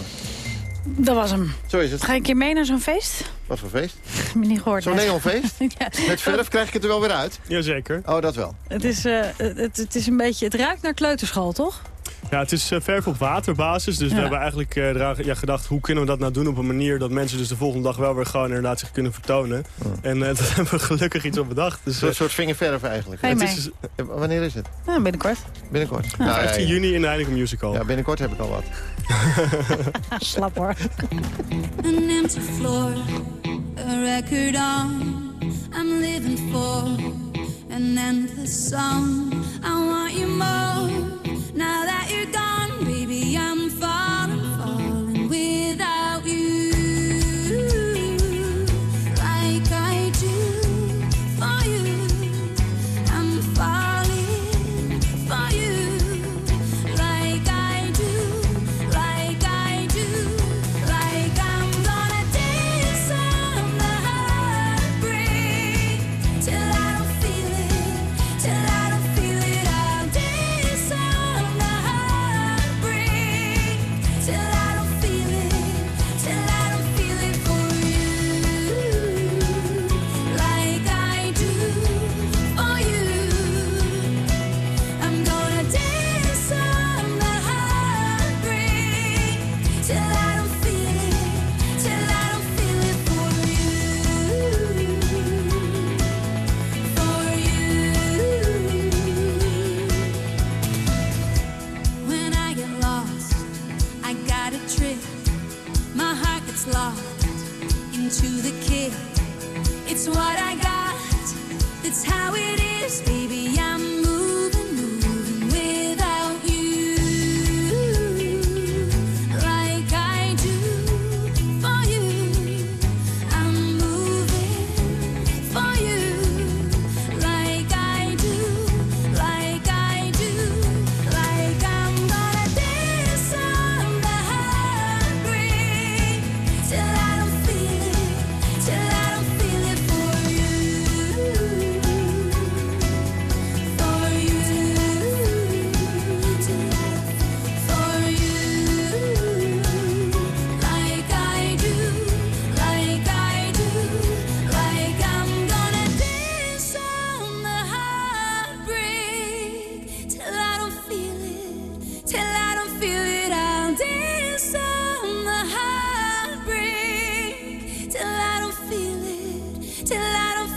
dat was hem. Zo is het. Ga ik een keer mee naar zo'n feest? Wat voor feest? Ik heb niet gehoord. Zo'n neonfeest? ja. Met verf krijg ik het er wel weer uit? Jazeker. Oh, dat wel. Het is, uh, het, het, is een beetje... Het ruikt naar kleuterschool, toch? Ja, het is uh, verf op waterbasis. Dus ja. we hebben eigenlijk uh, ja, gedacht, hoe kunnen we dat nou doen op een manier... dat mensen dus de volgende dag wel weer gewoon inderdaad zich kunnen vertonen. Oh. En uh, daar hebben we gelukkig iets op bedacht. Dus, een soort vingerverf eigenlijk. Hey, het is, wanneer is het? Ja, binnenkort. Binnenkort. Ja. Nou, 15 ja, juni in de Heineken Musical. Ja, binnenkort heb ik al wat. Slap hoor. An empty floor, a record on, I'm living for an endless song. I want you more, now that you're gone, baby, I'm falling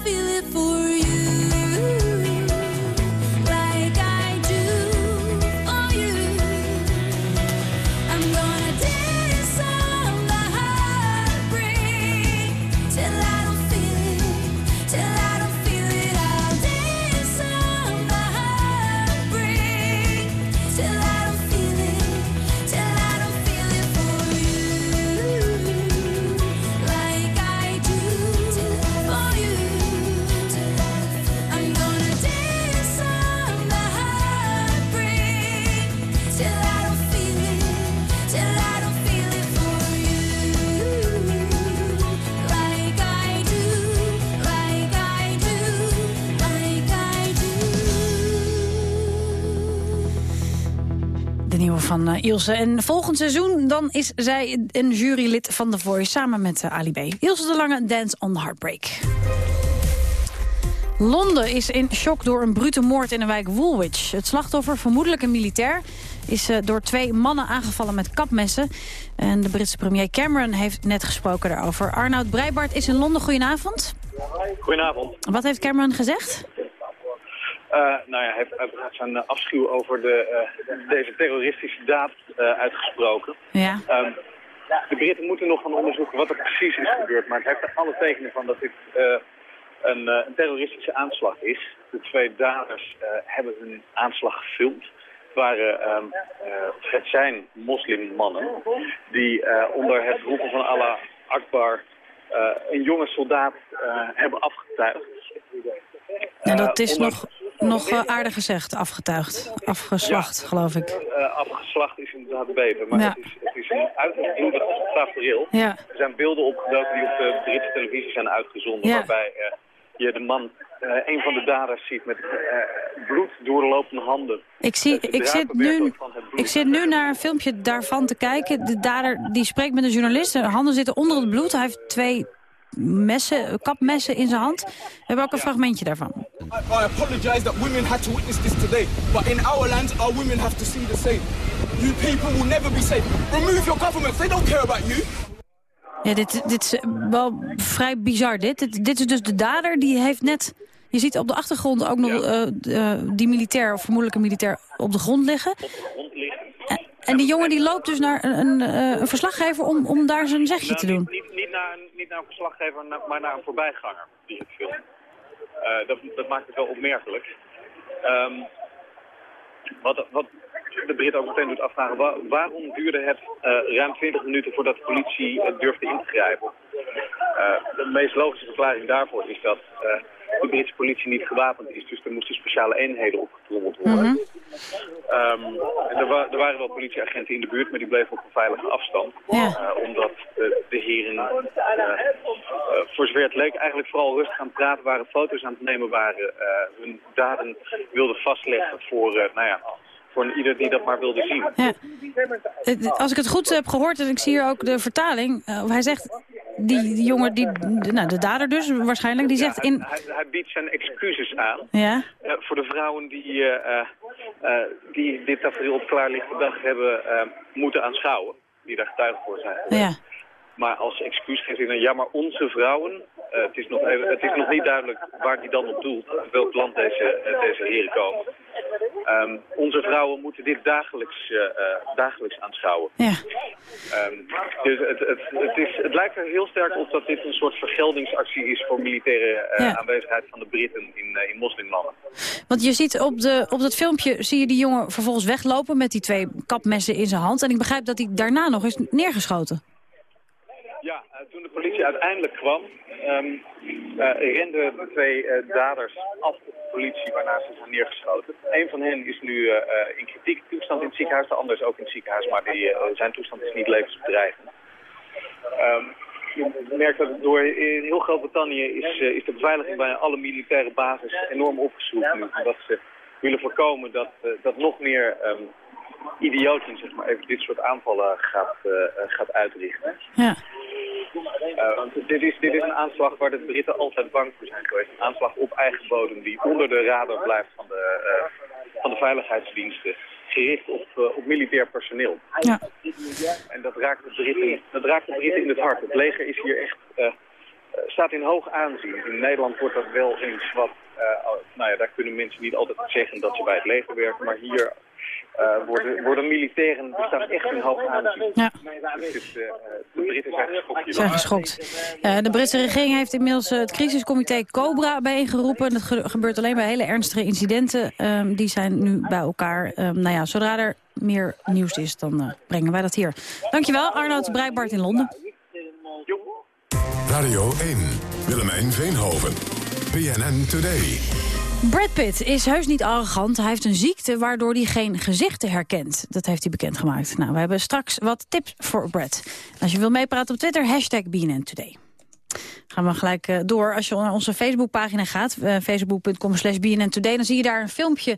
feel it for you, Ilse. En volgend seizoen dan is zij een jurylid van The Voice... samen met eh, Ali B. Ilse de Lange, Dance on the Heartbreak. Londen is in shock door een brute moord in de wijk Woolwich. Het slachtoffer, vermoedelijk een militair, is eh, door twee mannen aangevallen met kapmessen. En de Britse premier Cameron heeft net gesproken daarover. Arnoud Breibart is in Londen. Goedenavond. Goedenavond. Wat heeft Cameron gezegd? Eh, nou ja, hij heeft uiteraard zijn eh, afschuw over de, eh, deze terroristische daad uitgesproken. Ja. Ehm, de Britten moeten nog gaan onderzoeken wat er precies is gebeurd. Maar het heeft er alle tekenen van dat dit een, een terroristische aanslag is. De twee daders hebben hun aanslag gefilmd. Het waren, ehm, eh, het zijn moslimmannen die onder het roepen van Allah Akbar een jonge soldaat hebben afgetuigd. En dat Eh, is onder- nog, nog eh, aardig gezegd, afgetuigd. Afgeslacht, geloof ik. Eh, afgeslacht is inderdaad beter, maar Ja. het, is, het is een bloedig tafereel. Ja. Er zijn beelden opgedoken die op de Britse televisie zijn uitgezonden, waarbij eh, je de man, eh, een van de daders ziet met eh, bloed doorlopende handen. Ik, zie, ik, zit nu, ik zit nu naar een filmpje daarvan te kijken. De dader die spreekt met een journalist. Zijn handen zitten onder het bloed. Hij heeft twee messen, kapmessen in zijn hand. We hebben ook een fragmentje daarvan. I, I apologize that women had to witness this today, but in our land, our women have to see the same. You people will never be safe. Remove your governments, they don't care about you. Ja, dit, dit is wel vrij bizar. Dit. Dit, dit is dus de dader die heeft net... Je ziet op de achtergrond ook nog eh, eh, die militair, of vermoedelijke militair, op de grond liggen. En, en die jongen die loopt dus naar een, een, eh, een verslaggever om, om daar zijn zegje te doen. Niet, niet, naar, een- niet naar een verslaggever, maar naar een voorbijganger die het filmt. Dat, dat maakt het wel opmerkelijk. Ehm, wat, wat de Britten ook meteen doet afvragen, wa- waarom duurde het eh, ruim 20 minuten voordat de politie durfde in te grijpen? Eh, de meest logische verklaring daarvoor is dat eh, de Britse politie niet gewapend is, dus er moesten speciale eenheden opgetrommeld worden. Ehm, en er, wa- er waren wel politieagenten in de buurt, maar die bleven op een veilige afstand. Omdat eh, de heren, voor zover het leek, eigenlijk vooral rustig aan het praten waren, foto's aan het nemen waren, hun daden wilden vastleggen voor, nou ja, voor ieder die dat maar wilde zien. Ja. Als ik het goed heb gehoord, en ik zie hier ook de vertaling... eh, hij zegt, die, jongen, die, de, nou, de dader dus waarschijnlijk, die zegt in... Hij, hij biedt zijn excuses aan. Ja, Eh, voor de vrouwen die, eh, die dit tafereel op klaarlichte dag hebben moeten aanschouwen. Die daar getuige voor zijn. ja. Maar als excuus geeft hij dan, ja, maar onze vrouwen, het, is nog even, het is nog niet duidelijk waar hij dan op doelt, uit welk land deze, deze heren komen. Ehm, onze vrouwen moeten dit dagelijks, eh, dagelijks aanschouwen. Ja. Ehm, dus het, het, het, is, het lijkt er heel sterk op dat dit een soort vergeldingsactie is voor militaire Ja. aanwezigheid van de Britten in, in moslimlanden. Want je ziet op, de, op dat filmpje, zie je die jongen vervolgens weglopen... met die twee kapmessen in zijn hand. En ik begrijp dat hij daarna nog is neergeschoten. Ja, toen de politie uiteindelijk kwam, ehm eh, renden de twee eh, daders af op de politie waarna ze zijn neergeschoten. Een van hen is nu eh, eh, in kritieke toestand in het ziekenhuis, de ander is ook in het ziekenhuis, maar die, eh, zijn toestand is niet levensbedreigend. Ehm, je merkt dat door in heel Groot-Brittannië is, eh, is de beveiliging bij alle militaire bases enorm opgeschroefd. Omdat ze willen voorkomen dat, eh, dat nog meer ehm idioten zeg maar, even dit soort aanvallen gaat, eh, eh, gaat uitrichten. Ja. Eh, want dit, is, dit is een aanslag waar de Britten altijd bang voor zijn geweest. Een aanslag op eigen bodem die onder de radar blijft van de, van de veiligheidsdiensten. Gericht op, op militair personeel. Ja. En dat raakt, de Britten, dat raakt de Britten in het hart. Het leger is hier echt, staat in hoog aanzien. In Nederland wordt dat wel eens wat... nou ja, daar kunnen mensen niet altijd zeggen dat ze bij het leger werken. Maar hier eh, worden, worden militairen die staan echt in hoog aanzien. Ja. Dus dit, eh, de Britten zijn geschokt. Zijn geschokt. Eh, de Britse regering heeft inmiddels eh, het crisiscomité COBRA bijeengeroepen. Dat ge- gebeurt alleen bij hele ernstige incidenten. Ehm, die zijn nu bij elkaar. Ehm, nou ja, zodra er meer nieuws is, dan eh, brengen wij dat hier. Dankjewel, Arnoud Breitbart in Londen. Radio 1, Willemijn Veenhoven, BNN Today. Brad Pitt is heus niet arrogant. Hij heeft een ziekte waardoor hij geen gezichten herkent. Dat heeft hij bekendgemaakt. Nou, we hebben straks wat tips voor Brad. Als je wil meepraten op Twitter, hashtag BNN Today. Gaan we gelijk eh, door. Als je naar onze Facebookpagina gaat, eh, facebook.com slash dan zie je daar een filmpje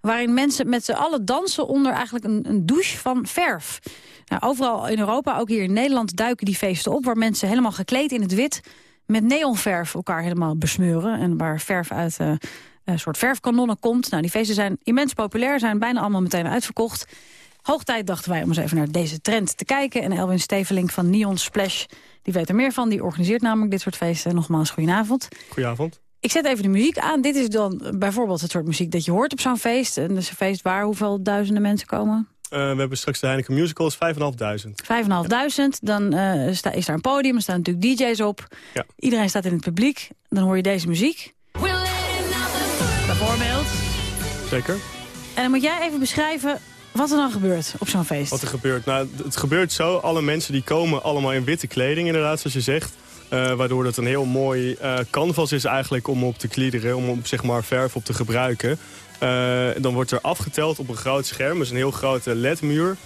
waarin mensen met z'n allen dansen... onder eigenlijk een, een douche van verf. Nou, overal in Europa, ook hier in Nederland, duiken die feesten op... waar mensen helemaal gekleed in het wit met neonverf elkaar helemaal besmeuren. En waar verf uit eh, een soort verfkanonnen komt. Nou, die feesten zijn immens populair, zijn bijna allemaal meteen uitverkocht. Hoog tijd dachten wij om eens even naar deze trend te kijken. En Elwin Stevelink van Neon Splash, die weet er meer van. Die organiseert namelijk dit soort feesten. Nogmaals, goedenavond. Goedenavond. Ik zet even de muziek aan. Dit is dan bijvoorbeeld het soort muziek dat je hoort op zo'n feest. En dat is een feest waar hoeveel duizenden mensen komen? Eh, we hebben straks de Heineken Musicals, 5.500. 5.500. Dan sta, is daar een podium, er staan natuurlijk DJ's op. Ja. Iedereen staat in het publiek. Dan hoor je deze muziek. Bijvoorbeeld. Zeker. En dan moet jij even beschrijven wat er dan gebeurt op zo'n feest. Wat er gebeurt? Nou, het gebeurt zo. Alle mensen die komen allemaal in witte kleding inderdaad, zoals je zegt. Eh, waardoor het een heel mooi eh, canvas is eigenlijk om op te kliederen. Om op zeg maar verf op te gebruiken. Eh, dan wordt er afgeteld op een groot scherm. Dus een heel grote ledmuur.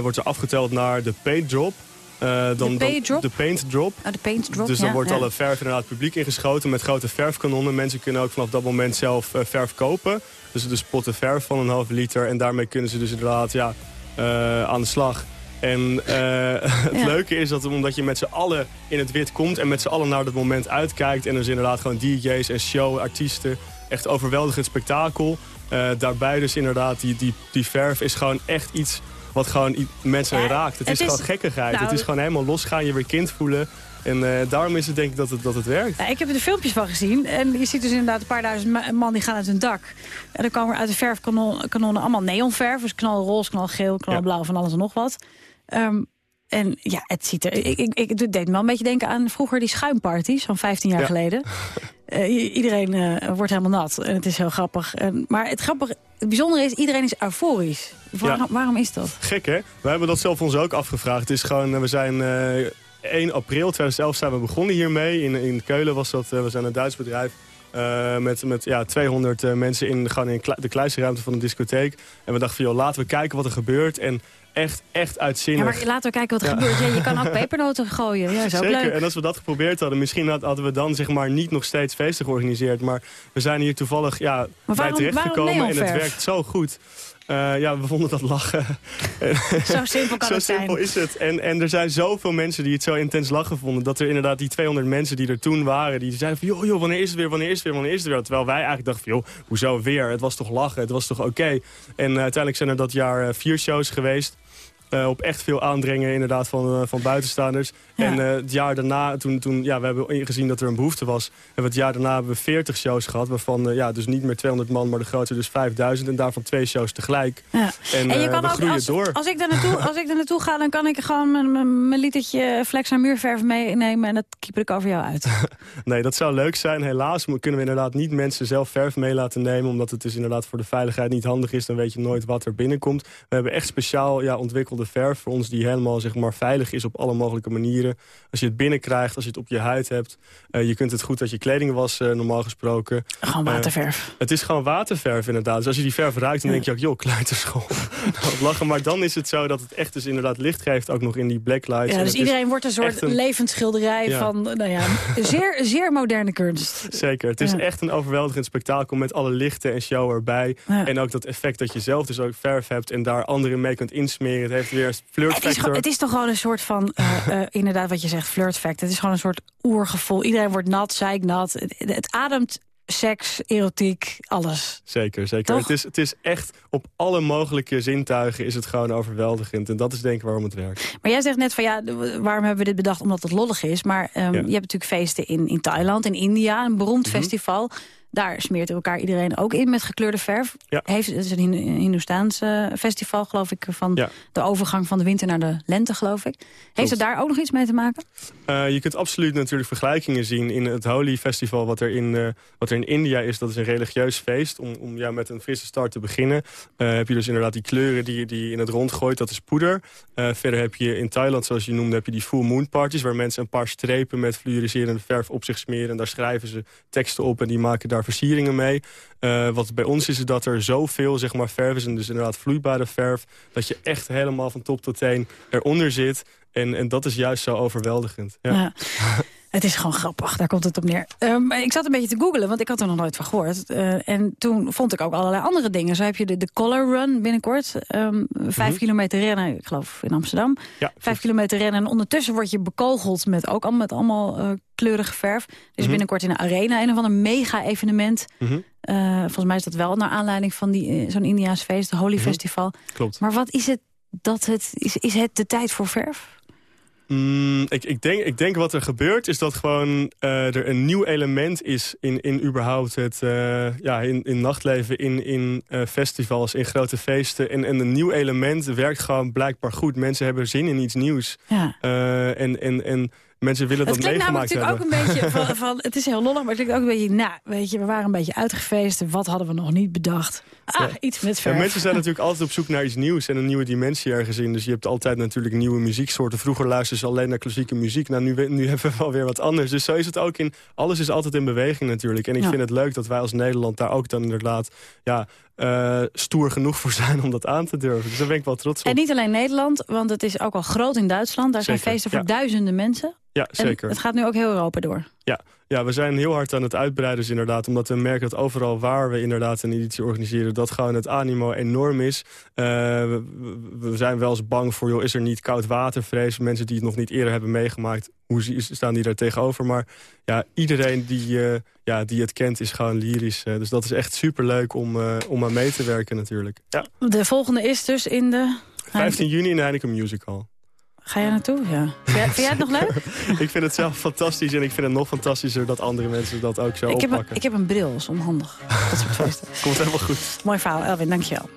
Wordt er afgeteld naar de paint drop. Eh, dan, De paint drop? De paint drop. De paint drop, Dus dan ja, wordt ja. alle verf inderdaad het publiek ingeschoten met grote verfkanonnen. Mensen kunnen ook vanaf dat moment zelf eh, verf kopen. Dus de potten verf van een halve liter. En daarmee kunnen ze dus inderdaad ja, eh, aan de slag. En het Ja. leuke is dat omdat je met z'n allen in het wit komt... en met z'n allen naar dat moment uitkijkt... en er is inderdaad gewoon DJ's en show, artiesten. Echt overweldigend spektakel. Daarbij dus inderdaad, die, die, die verf is gewoon echt iets wat gewoon mensen raakt. Het, het is, is- gewoon gekkigheid. nou, het is gewoon helemaal losgaan, je weer kind voelen. En eh, daarom is het denk ik dat het, dat het werkt. Ja, ik heb er de filmpjes van gezien. En je ziet dus inderdaad een paar duizend ma- man die gaan uit hun dak. En dan komen er uit de verfkanonnen allemaal neonverf. Dus knalroze, knalgeel, knalblauw, van alles en nog wat. Ehm, en ja, het ziet er... Ik, ik, ik, het deed me wel een beetje denken aan vroeger die schuimparties van 15 jaar Ja. geleden. Eh, iedereen eh, wordt helemaal nat. En het is heel grappig. En, maar het grappige, het bijzondere is, iedereen is euforisch. Waarom, waarom is dat? Gek hè? We hebben dat zelf ons ook afgevraagd. Het is gewoon, eh, we zijn eh 1 april 2011 zijn we begonnen hiermee. In, in Keulen was dat, we zijn een Duits bedrijf. met met ja, 200 eh, mensen in, gewoon in de kleinste ruimte van de discotheek. En we dachten van, joh, laten we kijken wat er gebeurt. En echt, echt Ja, uitzinnig. maar laten we kijken wat er Ja. gebeurt. Ja, je kan ook pepernoten gooien. Ja, is ook Zeker, leuk. en als we dat geprobeerd hadden, misschien had- hadden we dan zeg maar niet nog steeds feesten georganiseerd. Maar we zijn hier toevallig ja, Maar bij terechtgekomen en het werkt zo goed. Eh, ja, we vonden dat lachen. Zo simpel kan zo het zijn. simpel is het. En, en er zijn zoveel mensen die het zo intens lachen vonden... dat er inderdaad die 200 mensen die er toen waren... die zeiden van, joh, joh, wanneer is het weer, wanneer is het weer, wanneer is het weer? Terwijl wij eigenlijk dachten van, joh, hoezo weer? Het was toch lachen, het was toch oké? En eh, uiteindelijk zijn er dat jaar eh, vier shows geweest... Eh, op echt veel aandringen inderdaad van, eh, van buitenstaanders. Ja. En eh, het jaar daarna, toen, toen ja, we hebben ingezien dat er een behoefte was... we het jaar daarna hebben we 40 shows gehad... waarvan eh, ja, dus niet meer 200 man, maar de grootste dus 5000. En daarvan twee shows tegelijk. Ja. En, En je eh, kan ook, als, door. als, ik daar naartoe, als ik daar naartoe ga, dan kan ik gewoon mijn- litertje flex naar muurverf meenemen. En dat keep ik over jou uit. Nee, dat zou leuk zijn. Helaas kunnen we inderdaad niet mensen zelf verf mee laten nemen... omdat het dus inderdaad voor de veiligheid niet handig is. Dan weet je nooit wat er binnenkomt. We hebben echt speciaal ja, ontwikkelde verf voor ons... die helemaal zeg maar, veilig is op alle mogelijke manieren. Als je het binnenkrijgt, als je het op je huid hebt... eh, je kunt het goed uit je kleding wassen, normaal gesproken. Gewoon Eh, waterverf. het is gewoon waterverf inderdaad. Dus als je die verf ruikt, dan denk je ook... joh, kluiterschool. Wat lachen. Maar dan is het zo dat het echt dus inderdaad licht geeft... ook nog in die blacklights. Ja, dus iedereen wordt een soort een- levend schilderij Ja. van, nou ja, zeer, zeer moderne kunst. Zeker. Het is Ja. echt een overweldigend spektakel met alle lichten en show erbij. Ja. En ook dat effect dat je zelf dus ook verf hebt en daar anderen mee kunt insmeren. Het heeft weer een Het is, gewoon- het is toch gewoon een soort van, eh, eh, inderdaad wat je zegt, flirt fact. Het is gewoon een soort oergevoel. Iedereen wordt nat, zeiknat. Het, het ademt seks, erotiek, alles. Zeker, zeker. Toch? Het is, het is echt op alle mogelijke zintuigen is het gewoon overweldigend. En dat is denk ik waarom het werkt. Maar jij zegt net van ja, waarom hebben we dit bedacht? Omdat het lollig is. Maar ehm, je hebt natuurlijk feesten in, in Thailand, in India, een beroemd Mhm. festival. Daar smeert elkaar iedereen ook in met gekleurde verf. Ja. Heeft, het is een Hin- Hindoestaans festival, geloof ik, van Ja. de overgang van de winter naar de lente, geloof ik. Heeft het daar ook nog iets mee te maken? Eh, je kunt absoluut natuurlijk vergelijkingen zien in het Holi Festival... wat er in, eh, wat er in India is. Dat is een religieus feest. Om, om ja, met een frisse start te beginnen... eh, heb je dus inderdaad die kleuren die, die je in het rond gooit. Dat is poeder. Verder heb je in Thailand, zoals je noemde... heb je die full moon parties... waar mensen een paar strepen met fluoriserende verf op zich smeren. En daar schrijven ze teksten op en die maken daar versieringen mee. Eh, wat bij ons is, is dat er zoveel zeg maar, verf is... en dus inderdaad vloeibare verf... dat je echt helemaal van top tot teen eronder zit... En, en dat is juist zo overweldigend. Ja. Ja. Het is gewoon grappig, daar komt het op neer. Ehm, ik zat een beetje te googlen, want ik had er nog nooit van gehoord. Eh, en toen vond ik ook allerlei andere dingen. Zo heb je de, de Color Run binnenkort. Ehm, vijf Mhm. kilometer rennen, ik geloof in Amsterdam. Ja, Vijf kilometer rennen en ondertussen word je bekogeld met ook allemaal, met allemaal eh, kleurige verf. Er is Mhm. binnenkort in de Arena een of ander mega-evenement. Mhm. Volgens mij is dat wel naar aanleiding van die, zo'n Indiaas feest, de Holy. Festival. Klopt. Maar wat is het, dat het is, is het de tijd voor verf? Mm, ik, ik, denk, ik denk wat er gebeurt is dat gewoon eh, er een nieuw element is in, in überhaupt het eh, ja, in, in nachtleven, in, in eh, festivals, in grote feesten. En, en een nieuw element werkt gewoon blijkbaar goed. Mensen hebben zin in iets nieuws. Ja. En, en, en mensen willen Het dat klinkt namelijk meegemaakt natuurlijk hebben. ook een beetje van, van... Het is heel lollig, maar het klinkt ook een beetje... Nou, weet je, we waren een beetje uitgefeest. Wat hadden we nog niet bedacht? Ah, Ja. iets met Ja, verf. mensen zijn natuurlijk altijd op zoek naar iets nieuws en een nieuwe dimensie ergens in. Dus je hebt altijd natuurlijk nieuwe muzieksoorten. Vroeger luisterden ze alleen naar klassieke muziek. Nou, nu, nu hebben we wel weer wat anders. Dus zo is het ook in... Alles is altijd in beweging natuurlijk. En ik Ja. vind het leuk dat wij als Nederland daar ook dan inderdaad... Ja, eh, stoer genoeg voor zijn om dat aan te durven. Dus daar ben ik wel trots op. En niet alleen Nederland, want het is ook al groot in Duitsland. Daar zijn feesten voor ja. duizenden mensen. Ja, En zeker. het gaat nu ook heel Europa door. Ja, ja, we zijn heel hard aan het uitbreiden dus inderdaad. Omdat we merken dat overal waar we inderdaad een editie organiseren... dat gewoon het animo enorm is. Eh, we, zijn wel eens bang voor, joh, is er niet koud watervrees? Mensen die het nog niet eerder hebben meegemaakt, hoe staan die daar tegenover? Maar ja, iedereen die, eh, ja, die het kent is gewoon lyrisch. Eh, dus dat is echt superleuk om, om aan mee te werken natuurlijk. Ja, De volgende is dus in de... 15 juni in de Heineken Music Hall. Ga jij naartoe? Ja. Vind jij, het nog leuk? ik vind het zelf fantastisch en ik vind het nog fantastischer dat andere mensen dat ook zo Ik heb, een, oppakken. ik heb een bril, dat is onhandig. Dat soort feesten. Komt helemaal goed. Mooi verhaal, Elwin, dankjewel.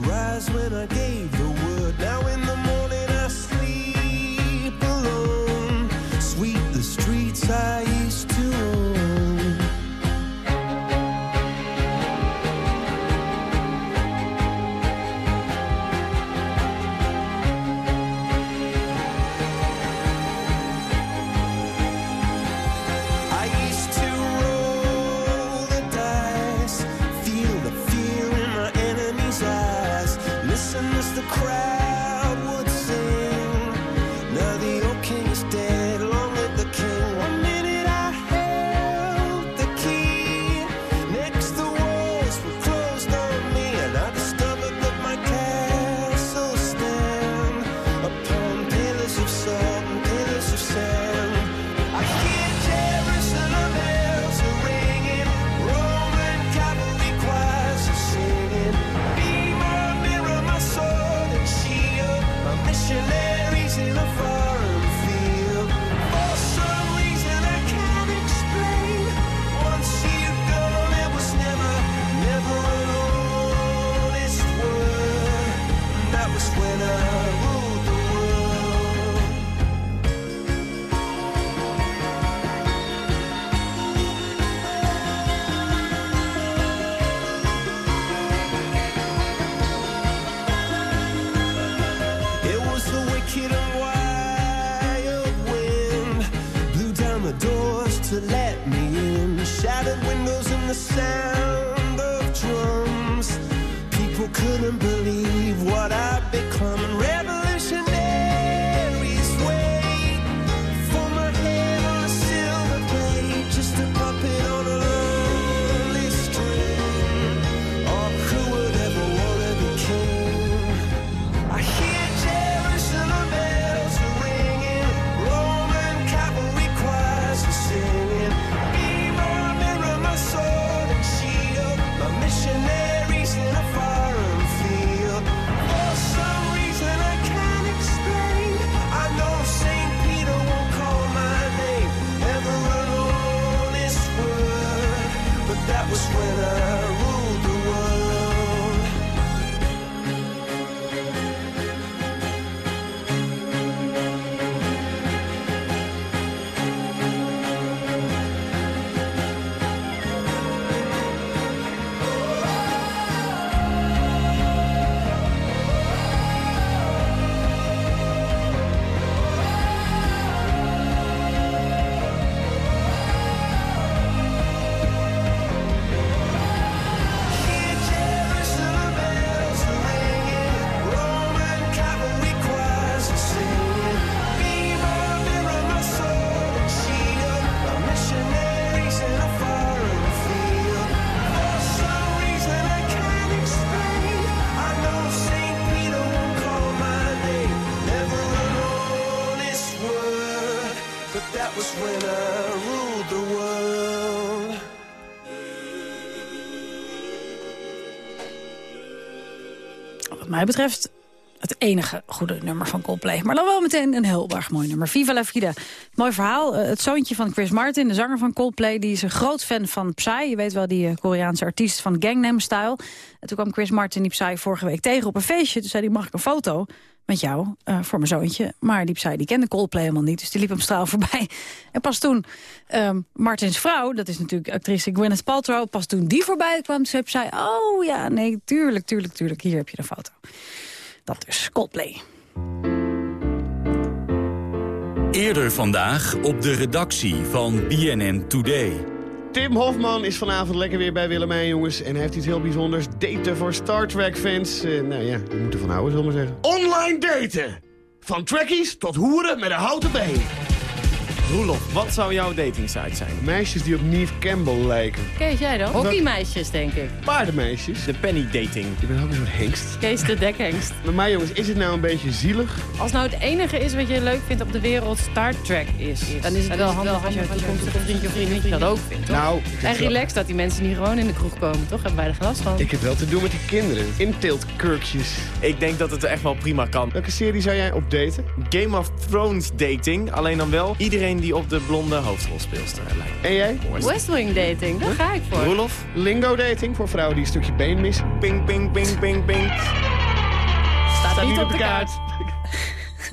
Rise when I gave mij betreft het enige goede nummer van Coldplay. Maar dan wel meteen een heel erg mooi nummer. Viva la vida. Mooi verhaal. Eh, het zoontje van Chris Martin, de zanger van Coldplay... die is een groot fan van Psy. Je weet wel, die eh, Koreaanse artiest van Gangnam Style. En toen kwam Chris Martin die Psy vorige week tegen op een feestje. Toen zei hij, mag ik een foto met jou eh, voor mijn zoontje? Maar die Psy die kende Coldplay helemaal niet. Dus die liep hem straal voorbij. En pas toen ehm, Martins vrouw, dat is natuurlijk actrice Gwyneth Paltrow... pas toen die voorbij kwam, zei Psy... oh ja, nee, tuurlijk, tuurlijk, tuurlijk, hier heb je de foto. Dat is Coldplay. Eerder vandaag op de redactie van BNN Today. Tim Hofman is vanavond lekker weer bij Willemijn, jongens. En hij heeft iets heel bijzonders. Daten voor Star Trek-fans. Eh, nou ja, die moeten van houden, zullen we maar zeggen. Online daten! Van trekkies tot hoeren met een houten been. Roelof, wat zou jouw datingsite zijn? Meisjes die op Neve Campbell lijken. Kees jij dan? Hockeymeisjes, denk ik. Paardenmeisjes. De penny dating. Je bent ook een soort hengst. Kees de dekhengst. Maar mij jongens, is het nou een beetje zielig? Als nou het enige is wat je leuk vindt op de wereld Star Trek is... dan is het wel handig als je een toekomstige vriendje of vriendinnetje dat ook vindt, toch? Nou, En relaxed dat die mensen niet gewoon in de kroeg komen, toch? Hebben wij er geen last van. Ik heb wel te doen met die kinderen. Inteeltkurkjes. Ik denk dat het echt wel prima kan. Welke serie zou jij op daten? Game of Thrones dating. Alleen dan wel iedereen die op de blonde hoofdrolspeelster lijkt. En jij? West Wing dating, daar ga ik voor. Roelof? Lingo dating voor vrouwen die een stukje been missen. Ping, ping, ping, ping, ping. Staat niet op de kaart.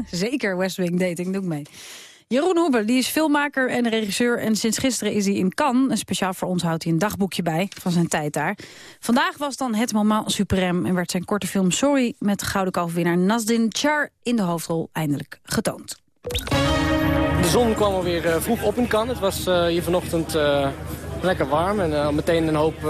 Zeker, West Wing Dating, doe ik mee. Jeroen Hoebe, die is filmmaker en regisseur... en sinds gisteren is hij in Cannes. En speciaal voor ons houdt hij een dagboekje bij van zijn tijd daar. Vandaag was dan het moment suprême... en werd zijn korte film Sorry met de Gouden Kalfwinnaar Nasdin Char... in de hoofdrol eindelijk getoond. De zon kwam alweer eh, vroeg op in Cannes. Het was eh, hier vanochtend eh, lekker warm en meteen een hoop,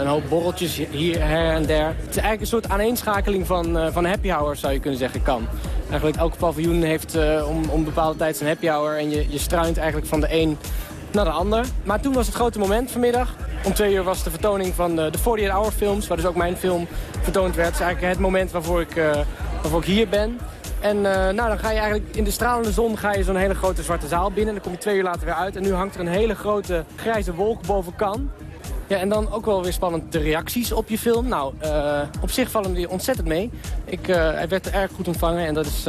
een hoop borreltjes hier, her en der. Het is eigenlijk een soort aaneenschakeling van, eh, van happy hour, zou je kunnen zeggen, kan. Eigenlijk elk paviljoen heeft om, om bepaalde tijd zijn happy hour en je, je struint eigenlijk van de een naar de ander. Maar toen was het grote moment vanmiddag. Om twee uur was de vertoning van de, de 48 Hour films, waar dus ook mijn film vertoond werd. Het is eigenlijk het moment waarvoor ik, waarvoor ik hier ben. En eh, nou, dan ga je eigenlijk in de stralende zon ga je zo'n hele grote zwarte zaal binnen. Dan kom je twee uur later weer uit. En nu hangt er een hele grote grijze wolk boven kan. Ja, en dan ook wel weer spannend de reacties op je film. Nou, eh, op zich vallen die ontzettend mee. Ik, eh, hij werd erg goed ontvangen en dat is,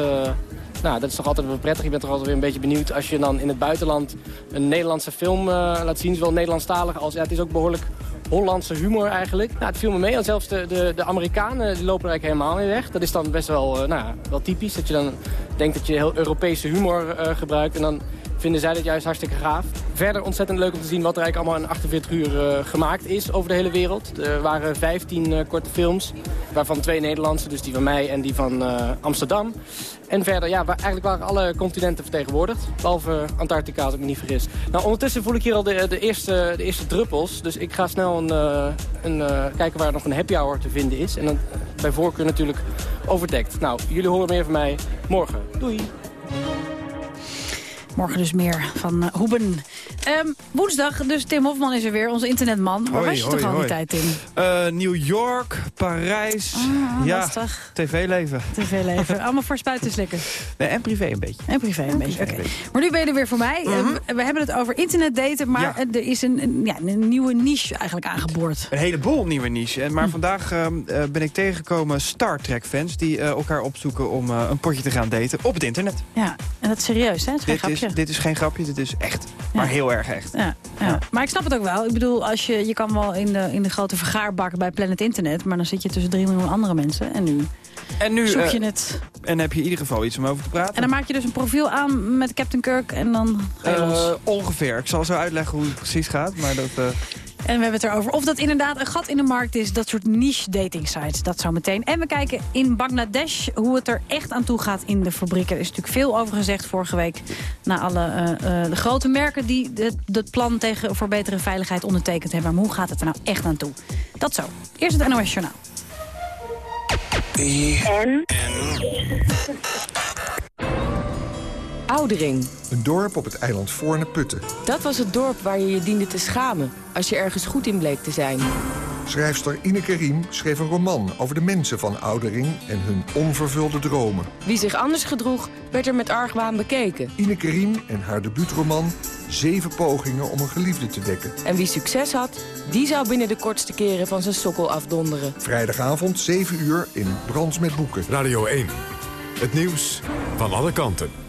nou, dat is toch altijd wel prettig. Je bent toch altijd weer een beetje benieuwd als je dan in het buitenland een Nederlandse film laat zien. Zowel Nederlandstalig als, ja, het is ook behoorlijk Hollandse humor eigenlijk. Nou, het viel me mee, want zelfs de, de, Amerikanen lopen er eigenlijk helemaal niet weg. Dat is dan best wel, eh, nou, wel typisch, dat je dan denkt dat je heel Europese humor eh, gebruikt. En dan vinden zij dat juist hartstikke gaaf. Verder ontzettend leuk om te zien wat er eigenlijk allemaal in 48 uur eh, gemaakt is over de hele wereld. Er waren 15 eh, korte films, waarvan twee Nederlandse, dus die van mij en die van eh, Amsterdam. En verder, ja, eigenlijk waren alle continenten vertegenwoordigd. Behalve Antarctica, als ik me niet vergis. Nou, ondertussen voel ik hier al de, de, eerste, de eerste druppels. Dus ik ga snel een, een, kijken waar nog een happy hour te vinden is. En dan bij voorkeur natuurlijk overdekt. Nou, jullie horen meer van mij morgen. Doei! Morgen dus meer van Hoeben. Ehm, woensdag, dus Tim Hofman is er weer, onze internetman. Waar was je toch al die tijd, Tim? Eh, New York, Parijs, Ah, ja, lastig. tv-leven. TV-leven. Allemaal voor spuitenslikken. Nee, en privé een beetje. En privé een beetje, oké. Maar nu ben je er weer voor mij. Mhm. Eh, we hebben het over internetdaten, maar er is een, een, ja, een nieuwe niche eigenlijk aangeboord. Een heleboel nieuwe niche. En Maar vandaag ehm, eh, ben ik tegengekomen Star Trek-fans... die eh, elkaar opzoeken om een potje te gaan daten op het internet. Ja, en dat is serieus, hè? Het is geen Dit is, dit is geen grapje, dit is echt. Maar heel erg echt. Ja, ja. Maar ik snap het ook wel. Ik bedoel, als je, je kan wel in de, in de grote vergaarbak bij Planet Internet... maar dan zit je tussen 3 miljoen andere mensen. En nu, En nu zoek eh, je het. En heb je in ieder geval iets om over te praten. En dan maak je dus een profiel aan met Captain Kirk en dan ga je Eh, los. ongeveer. Ik zal zo uitleggen hoe het precies gaat. Maar dat, eh, En we hebben het erover of dat inderdaad een gat in de markt is. Dat soort niche dating sites, dat zo meteen. En we kijken in Bangladesh hoe het er echt aan toe gaat in de fabrieken. Er is natuurlijk veel over gezegd vorige week. Na alle eh, eh, de grote merken die het, plan tegen, voor betere veiligheid ondertekend hebben. Maar hoe gaat het er nou echt aan toe? Dat zo. Eerst het NOS Journaal. Oudering. Een dorp op het eiland Voorne Putten. Dat was het dorp waar je je diende te schamen... als je ergens goed in bleek te zijn. Schrijfster Ineke Riem schreef een roman over de mensen van Oudering en hun onvervulde dromen. Wie zich anders gedroeg, werd er met argwaan bekeken. Ineke Riem en haar debuutroman Zeven pogingen om een geliefde te wekken. En wie succes had, die zou binnen de kortste keren van zijn sokkel afdonderen. Vrijdagavond 7 uur in Brands met Boeken. Radio 1. Het nieuws van alle kanten.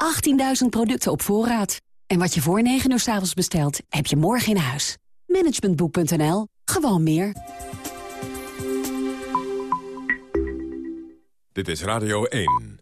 18.000 producten op voorraad. En wat je voor 9 uur s avonds bestelt, heb je morgen in huis. Managementboek.nl. Gewoon meer. Dit is Radio 1.